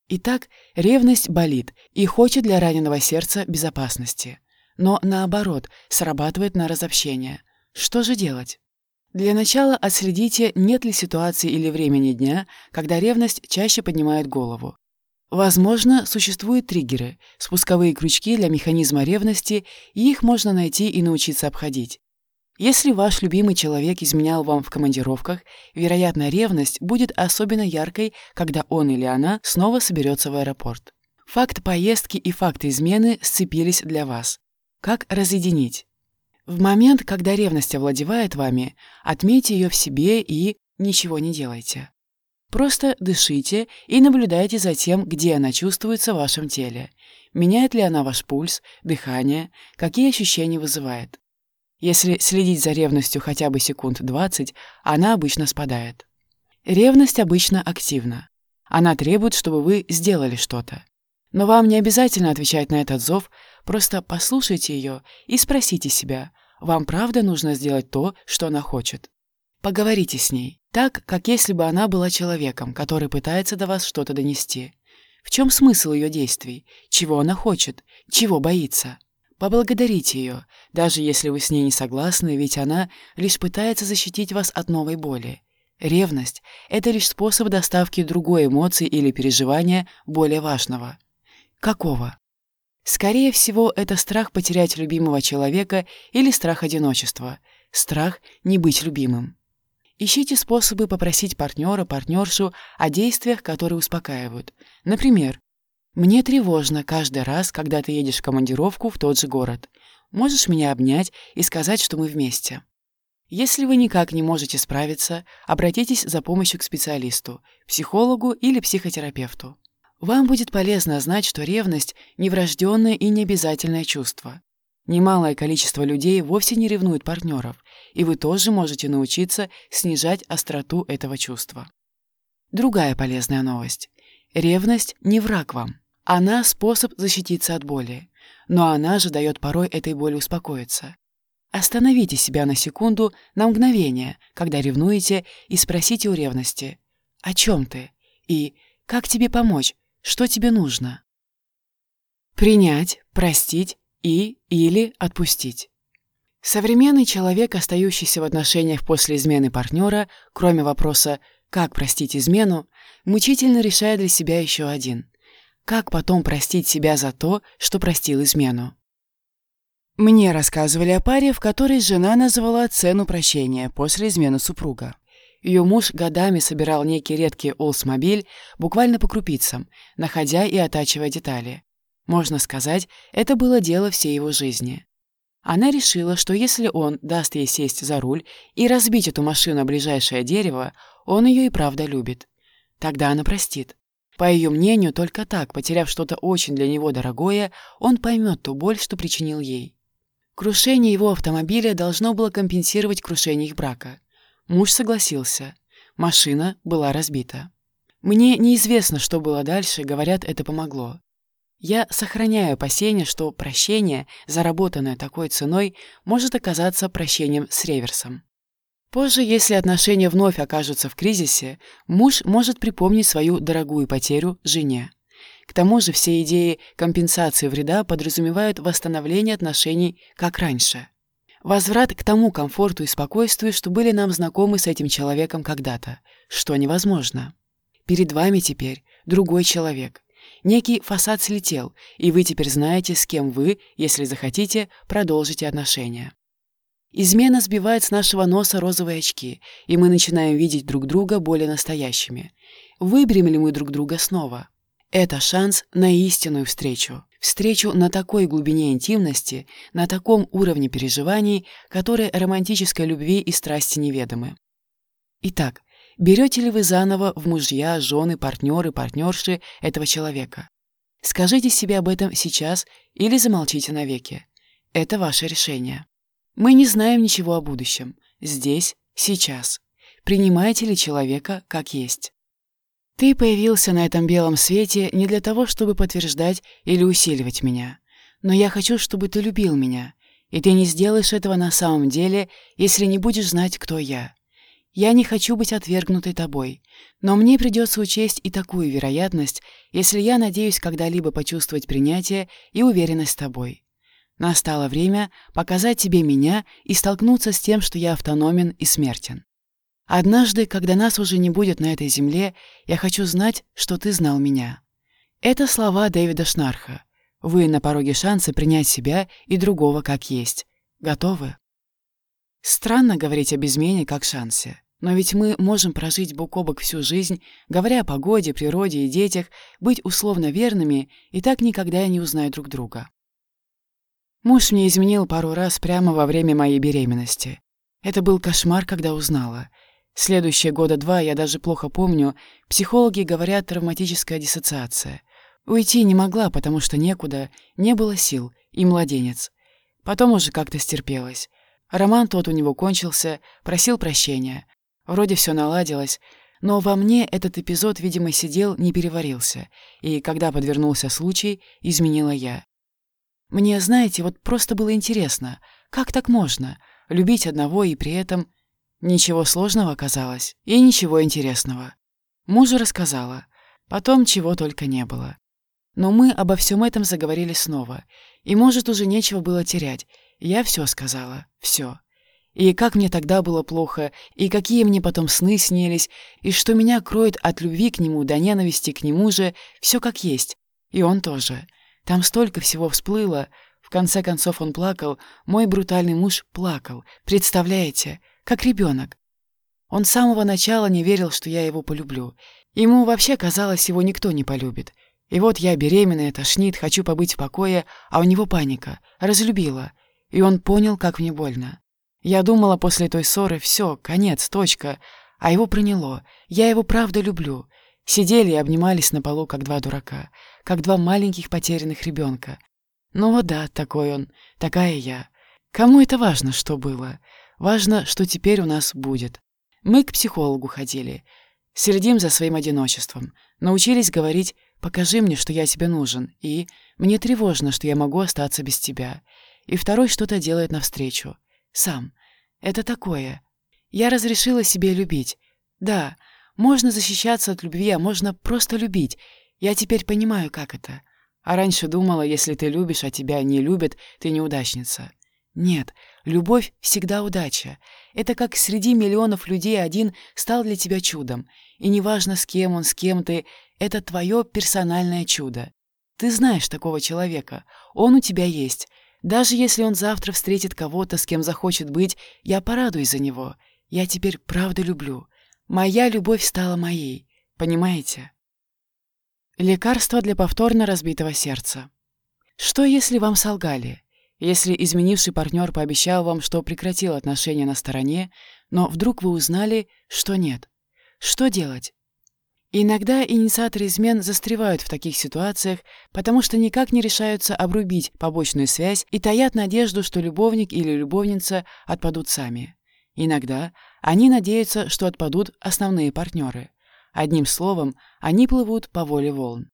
Итак, ревность болит и хочет для раненого сердца безопасности но наоборот, срабатывает на разобщение. Что же делать? Для начала отследите, нет ли ситуации или времени дня, когда ревность чаще поднимает голову. Возможно, существуют триггеры, спусковые крючки для механизма ревности, и их можно найти и научиться обходить. Если ваш любимый человек изменял вам в командировках, вероятно, ревность будет особенно яркой, когда он или она снова соберется в аэропорт. Факт поездки и факт измены сцепились для вас. Как разъединить? В момент, когда ревность овладевает вами, отметьте ее в себе и ничего не делайте. Просто дышите и наблюдайте за тем, где она чувствуется в вашем теле. Меняет ли она ваш пульс, дыхание, какие ощущения вызывает. Если следить за ревностью хотя бы секунд 20, она обычно спадает. Ревность обычно активна. Она требует, чтобы вы сделали что-то. Но вам не обязательно отвечать на этот зов, просто послушайте ее и спросите себя, вам правда нужно сделать то, что она хочет. Поговорите с ней. Так, как если бы она была человеком, который пытается до вас что-то донести. В чем смысл ее действий? Чего она хочет? Чего боится? Поблагодарите ее, даже если вы с ней не согласны, ведь она лишь пытается защитить вас от новой боли. Ревность — это лишь способ доставки другой эмоции или переживания более важного. Какого? Скорее всего, это страх потерять любимого человека или страх одиночества, страх не быть любимым. Ищите способы попросить партнера, партнершу о действиях, которые успокаивают. Например, «Мне тревожно каждый раз, когда ты едешь в командировку в тот же город. Можешь меня обнять и сказать, что мы вместе?» Если вы никак не можете справиться, обратитесь за помощью к специалисту, психологу или психотерапевту. Вам будет полезно знать, что ревность – не врожденное и не обязательное чувство. Немалое количество людей вовсе не ревнуют партнеров, и вы тоже можете научиться снижать остроту этого чувства. Другая полезная новость. Ревность не враг вам. Она – способ защититься от боли. Но она же дает порой этой боли успокоиться. Остановите себя на секунду, на мгновение, когда ревнуете, и спросите у ревности «О чем ты?» и «Как тебе помочь? Что тебе нужно?» Принять, простить и или отпустить. Современный человек, остающийся в отношениях после измены партнера, кроме вопроса «как простить измену», мучительно решает для себя еще один – как потом простить себя за то, что простил измену. Мне рассказывали о паре, в которой жена назвала цену прощения после измены супруга. Ее муж годами собирал некий редкий Олсмобиль буквально по крупицам, находя и оттачивая детали. Можно сказать, это было дело всей его жизни. Она решила, что если он даст ей сесть за руль и разбить эту машину о ближайшее дерево, он ее и правда любит. Тогда она простит. По ее мнению, только так, потеряв что-то очень для него дорогое, он поймет ту боль, что причинил ей. Крушение его автомобиля должно было компенсировать крушение их брака. Муж согласился. Машина была разбита. Мне неизвестно, что было дальше, говорят, это помогло. Я сохраняю опасение, что прощение, заработанное такой ценой, может оказаться прощением с реверсом. Позже, если отношения вновь окажутся в кризисе, муж может припомнить свою дорогую потерю жене. К тому же все идеи компенсации вреда подразумевают восстановление отношений как раньше. Возврат к тому комфорту и спокойствию, что были нам знакомы с этим человеком когда-то, что невозможно. Перед вами теперь другой человек. Некий фасад слетел, и вы теперь знаете, с кем вы, если захотите, продолжите отношения. Измена сбивает с нашего носа розовые очки, и мы начинаем видеть друг друга более настоящими. Выберем ли мы друг друга снова? Это шанс на истинную встречу. Встречу на такой глубине интимности, на таком уровне переживаний, которые романтической любви и страсти неведомы. Итак, берете ли вы заново в мужья, жены, партнеры, партнерши этого человека? Скажите себе об этом сейчас или замолчите навеки. Это ваше решение. Мы не знаем ничего о будущем. Здесь, сейчас. Принимаете ли человека как есть? Ты появился на этом белом свете не для того, чтобы подтверждать или усиливать меня. Но я хочу, чтобы ты любил меня, и ты не сделаешь этого на самом деле, если не будешь знать, кто я. Я не хочу быть отвергнутой тобой, но мне придется учесть и такую вероятность, если я надеюсь когда-либо почувствовать принятие и уверенность тобой. Настало время показать тебе меня и столкнуться с тем, что я автономен и смертен. Однажды, когда нас уже не будет на этой земле, я хочу знать, что ты знал меня. Это слова Дэвида Шнарха. Вы на пороге шанса принять себя и другого как есть. Готовы? Странно говорить об измене как шансе. Но ведь мы можем прожить бок о бок всю жизнь, говоря о погоде, природе и детях, быть условно верными и так никогда и не узнать друг друга. Муж мне изменил пару раз прямо во время моей беременности. Это был кошмар, когда узнала — Следующие года два, я даже плохо помню, психологи говорят травматическая диссоциация. Уйти не могла, потому что некуда, не было сил, и младенец. Потом уже как-то стерпелась. Роман тот у него кончился, просил прощения. Вроде все наладилось, но во мне этот эпизод, видимо, сидел, не переварился, и когда подвернулся случай, изменила я. Мне, знаете, вот просто было интересно, как так можно, любить одного и при этом Ничего сложного оказалось и ничего интересного. Мужу рассказала. Потом чего только не было. Но мы обо всем этом заговорили снова. И, может, уже нечего было терять. Я все сказала. все. И как мне тогда было плохо, и какие мне потом сны снились, и что меня кроет от любви к нему до ненависти к нему же, все как есть. И он тоже. Там столько всего всплыло. В конце концов он плакал, мой брутальный муж плакал. Представляете? Как ребенок. Он с самого начала не верил, что я его полюблю. Ему вообще казалось, его никто не полюбит. И вот я беременная, тошнит, хочу побыть в покое, а у него паника. Разлюбила. И он понял, как мне больно. Я думала после той ссоры, все, конец, точка. А его проняло. Я его правда люблю. Сидели и обнимались на полу, как два дурака. Как два маленьких потерянных ребенка. Ну вот да, такой он, такая я. Кому это важно, что было? Важно, что теперь у нас будет. Мы к психологу ходили. Следим за своим одиночеством. Научились говорить «покажи мне, что я тебе нужен» и «мне тревожно, что я могу остаться без тебя». И второй что-то делает навстречу. Сам. Это такое. Я разрешила себе любить. Да, можно защищаться от любви, а можно просто любить. Я теперь понимаю, как это. А раньше думала, если ты любишь, а тебя не любят, ты неудачница. Нет, любовь всегда удача. Это как среди миллионов людей один стал для тебя чудом. И неважно, с кем он, с кем ты, это твое персональное чудо. Ты знаешь такого человека, он у тебя есть. Даже если он завтра встретит кого-то, с кем захочет быть, я порадуюсь за него. Я теперь правда люблю. Моя любовь стала моей. Понимаете? Лекарство для повторно разбитого сердца. Что, если вам солгали? Если изменивший партнер пообещал вам, что прекратил отношения на стороне, но вдруг вы узнали, что нет. Что делать? Иногда инициаторы измен застревают в таких ситуациях, потому что никак не решаются обрубить побочную связь и таят надежду, что любовник или любовница отпадут сами. Иногда они надеются, что отпадут основные партнеры. Одним словом, они плывут по воле волн.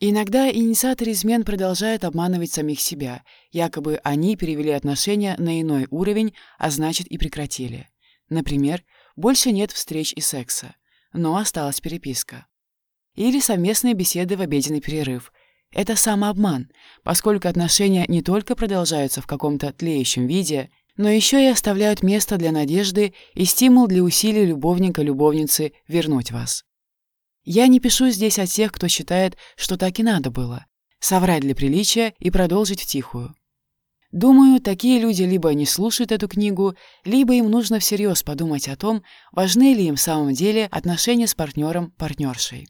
Иногда инициаторы измен продолжают обманывать самих себя, якобы они перевели отношения на иной уровень, а значит и прекратили. Например, больше нет встреч и секса, но осталась переписка. Или совместные беседы в обеденный перерыв. Это самообман, поскольку отношения не только продолжаются в каком-то тлеющем виде, но еще и оставляют место для надежды и стимул для усилий любовника-любовницы вернуть вас. Я не пишу здесь о тех, кто считает, что так и надо было. Соврать для приличия и продолжить втихую. Думаю, такие люди либо не слушают эту книгу, либо им нужно всерьез подумать о том, важны ли им в самом деле отношения с партнером-партнершей.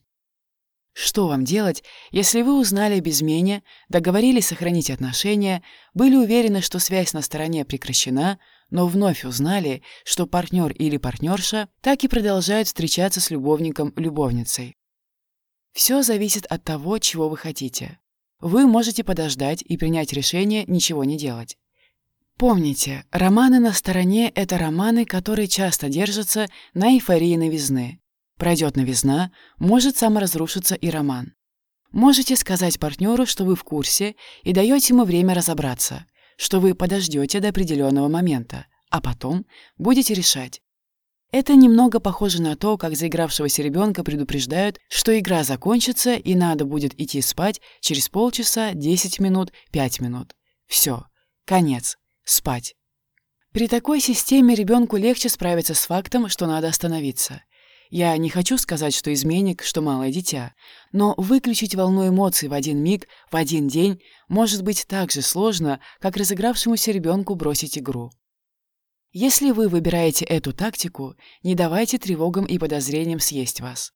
Что вам делать, если вы узнали об измене, договорились сохранить отношения, были уверены, что связь на стороне прекращена, но вновь узнали, что партнер или партнерша так и продолжают встречаться с любовником-любовницей. Все зависит от того, чего вы хотите. Вы можете подождать и принять решение ничего не делать. Помните, романы на стороне — это романы, которые часто держатся на эйфории новизны. Пройдет новизна, может саморазрушиться и роман. Можете сказать партнеру, что вы в курсе, и даете ему время разобраться — что вы подождете до определенного момента, а потом будете решать. Это немного похоже на то, как заигравшегося ребенка предупреждают, что игра закончится и надо будет идти спать через полчаса, 10 минут, 5 минут. Все, конец, спать. При такой системе ребенку легче справиться с фактом, что надо остановиться. Я не хочу сказать, что изменник, что малое дитя, но выключить волну эмоций в один миг, в один день может быть так же сложно, как разыгравшемуся ребенку бросить игру. Если вы выбираете эту тактику, не давайте тревогам и подозрениям съесть вас.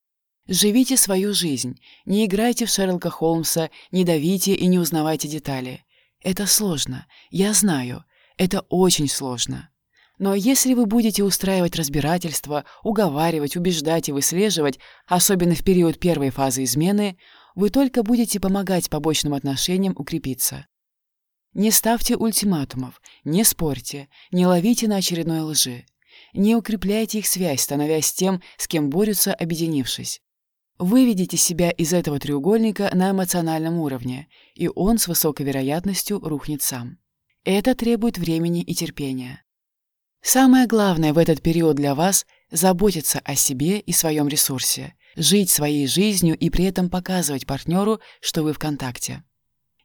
Живите свою жизнь, не играйте в Шерлока Холмса, не давите и не узнавайте детали. Это сложно, я знаю, это очень сложно. Но если вы будете устраивать разбирательства, уговаривать, убеждать и выслеживать, особенно в период первой фазы измены, вы только будете помогать побочным отношениям укрепиться. Не ставьте ультиматумов, не спорьте, не ловите на очередной лжи. Не укрепляйте их связь, становясь тем, с кем борются, объединившись. Выведите себя из этого треугольника на эмоциональном уровне, и он с высокой вероятностью рухнет сам. Это требует времени и терпения. Самое главное в этот период для вас – заботиться о себе и своем ресурсе, жить своей жизнью и при этом показывать партнеру, что вы в контакте.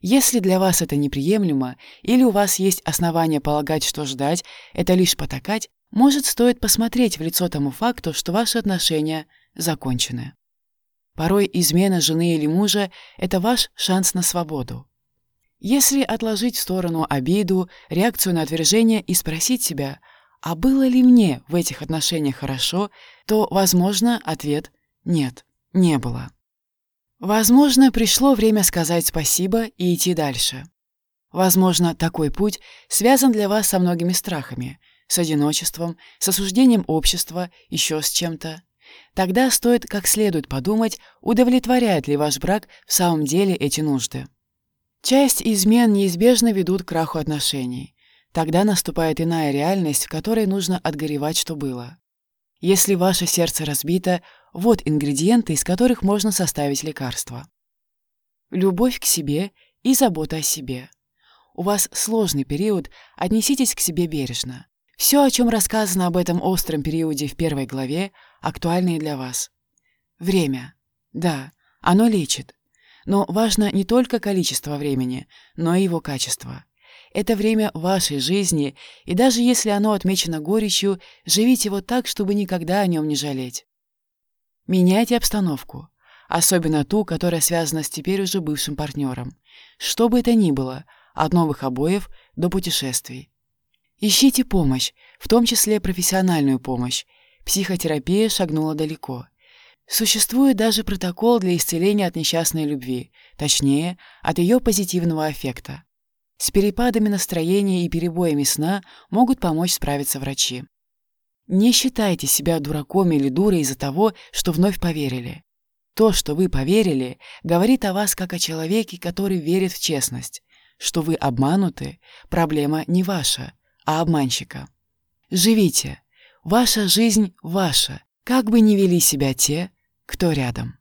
Если для вас это неприемлемо, или у вас есть основания полагать, что ждать – это лишь потакать, может, стоит посмотреть в лицо тому факту, что ваши отношения закончены. Порой измена жены или мужа – это ваш шанс на свободу. Если отложить в сторону обиду, реакцию на отвержение и спросить себя, а было ли мне в этих отношениях хорошо, то, возможно, ответ – нет, не было. Возможно, пришло время сказать спасибо и идти дальше. Возможно, такой путь связан для вас со многими страхами, с одиночеством, с осуждением общества, еще с чем-то. Тогда стоит как следует подумать, удовлетворяет ли ваш брак в самом деле эти нужды. Часть измен неизбежно ведут к краху отношений. Тогда наступает иная реальность, в которой нужно отгоревать, что было. Если ваше сердце разбито, вот ингредиенты, из которых можно составить лекарство. Любовь к себе и забота о себе. У вас сложный период, отнеситесь к себе бережно. Все, о чем рассказано об этом остром периоде в первой главе, актуально и для вас. Время. Да, оно лечит. Но важно не только количество времени, но и его качество. Это время вашей жизни, и даже если оно отмечено горечью, живите его так, чтобы никогда о нем не жалеть. Меняйте обстановку, особенно ту, которая связана с теперь уже бывшим партнером. Что бы это ни было, от новых обоев до путешествий. Ищите помощь, в том числе профессиональную помощь. Психотерапия шагнула далеко. Существует даже протокол для исцеления от несчастной любви, точнее, от ее позитивного эффекта. С перепадами настроения и перебоями сна могут помочь справиться врачи. Не считайте себя дураком или дурой из-за того, что вновь поверили. То, что вы поверили, говорит о вас как о человеке, который верит в честность. Что вы обмануты, проблема не ваша, а обманщика. Живите. Ваша жизнь ваша, как бы ни вели себя те, кто рядом.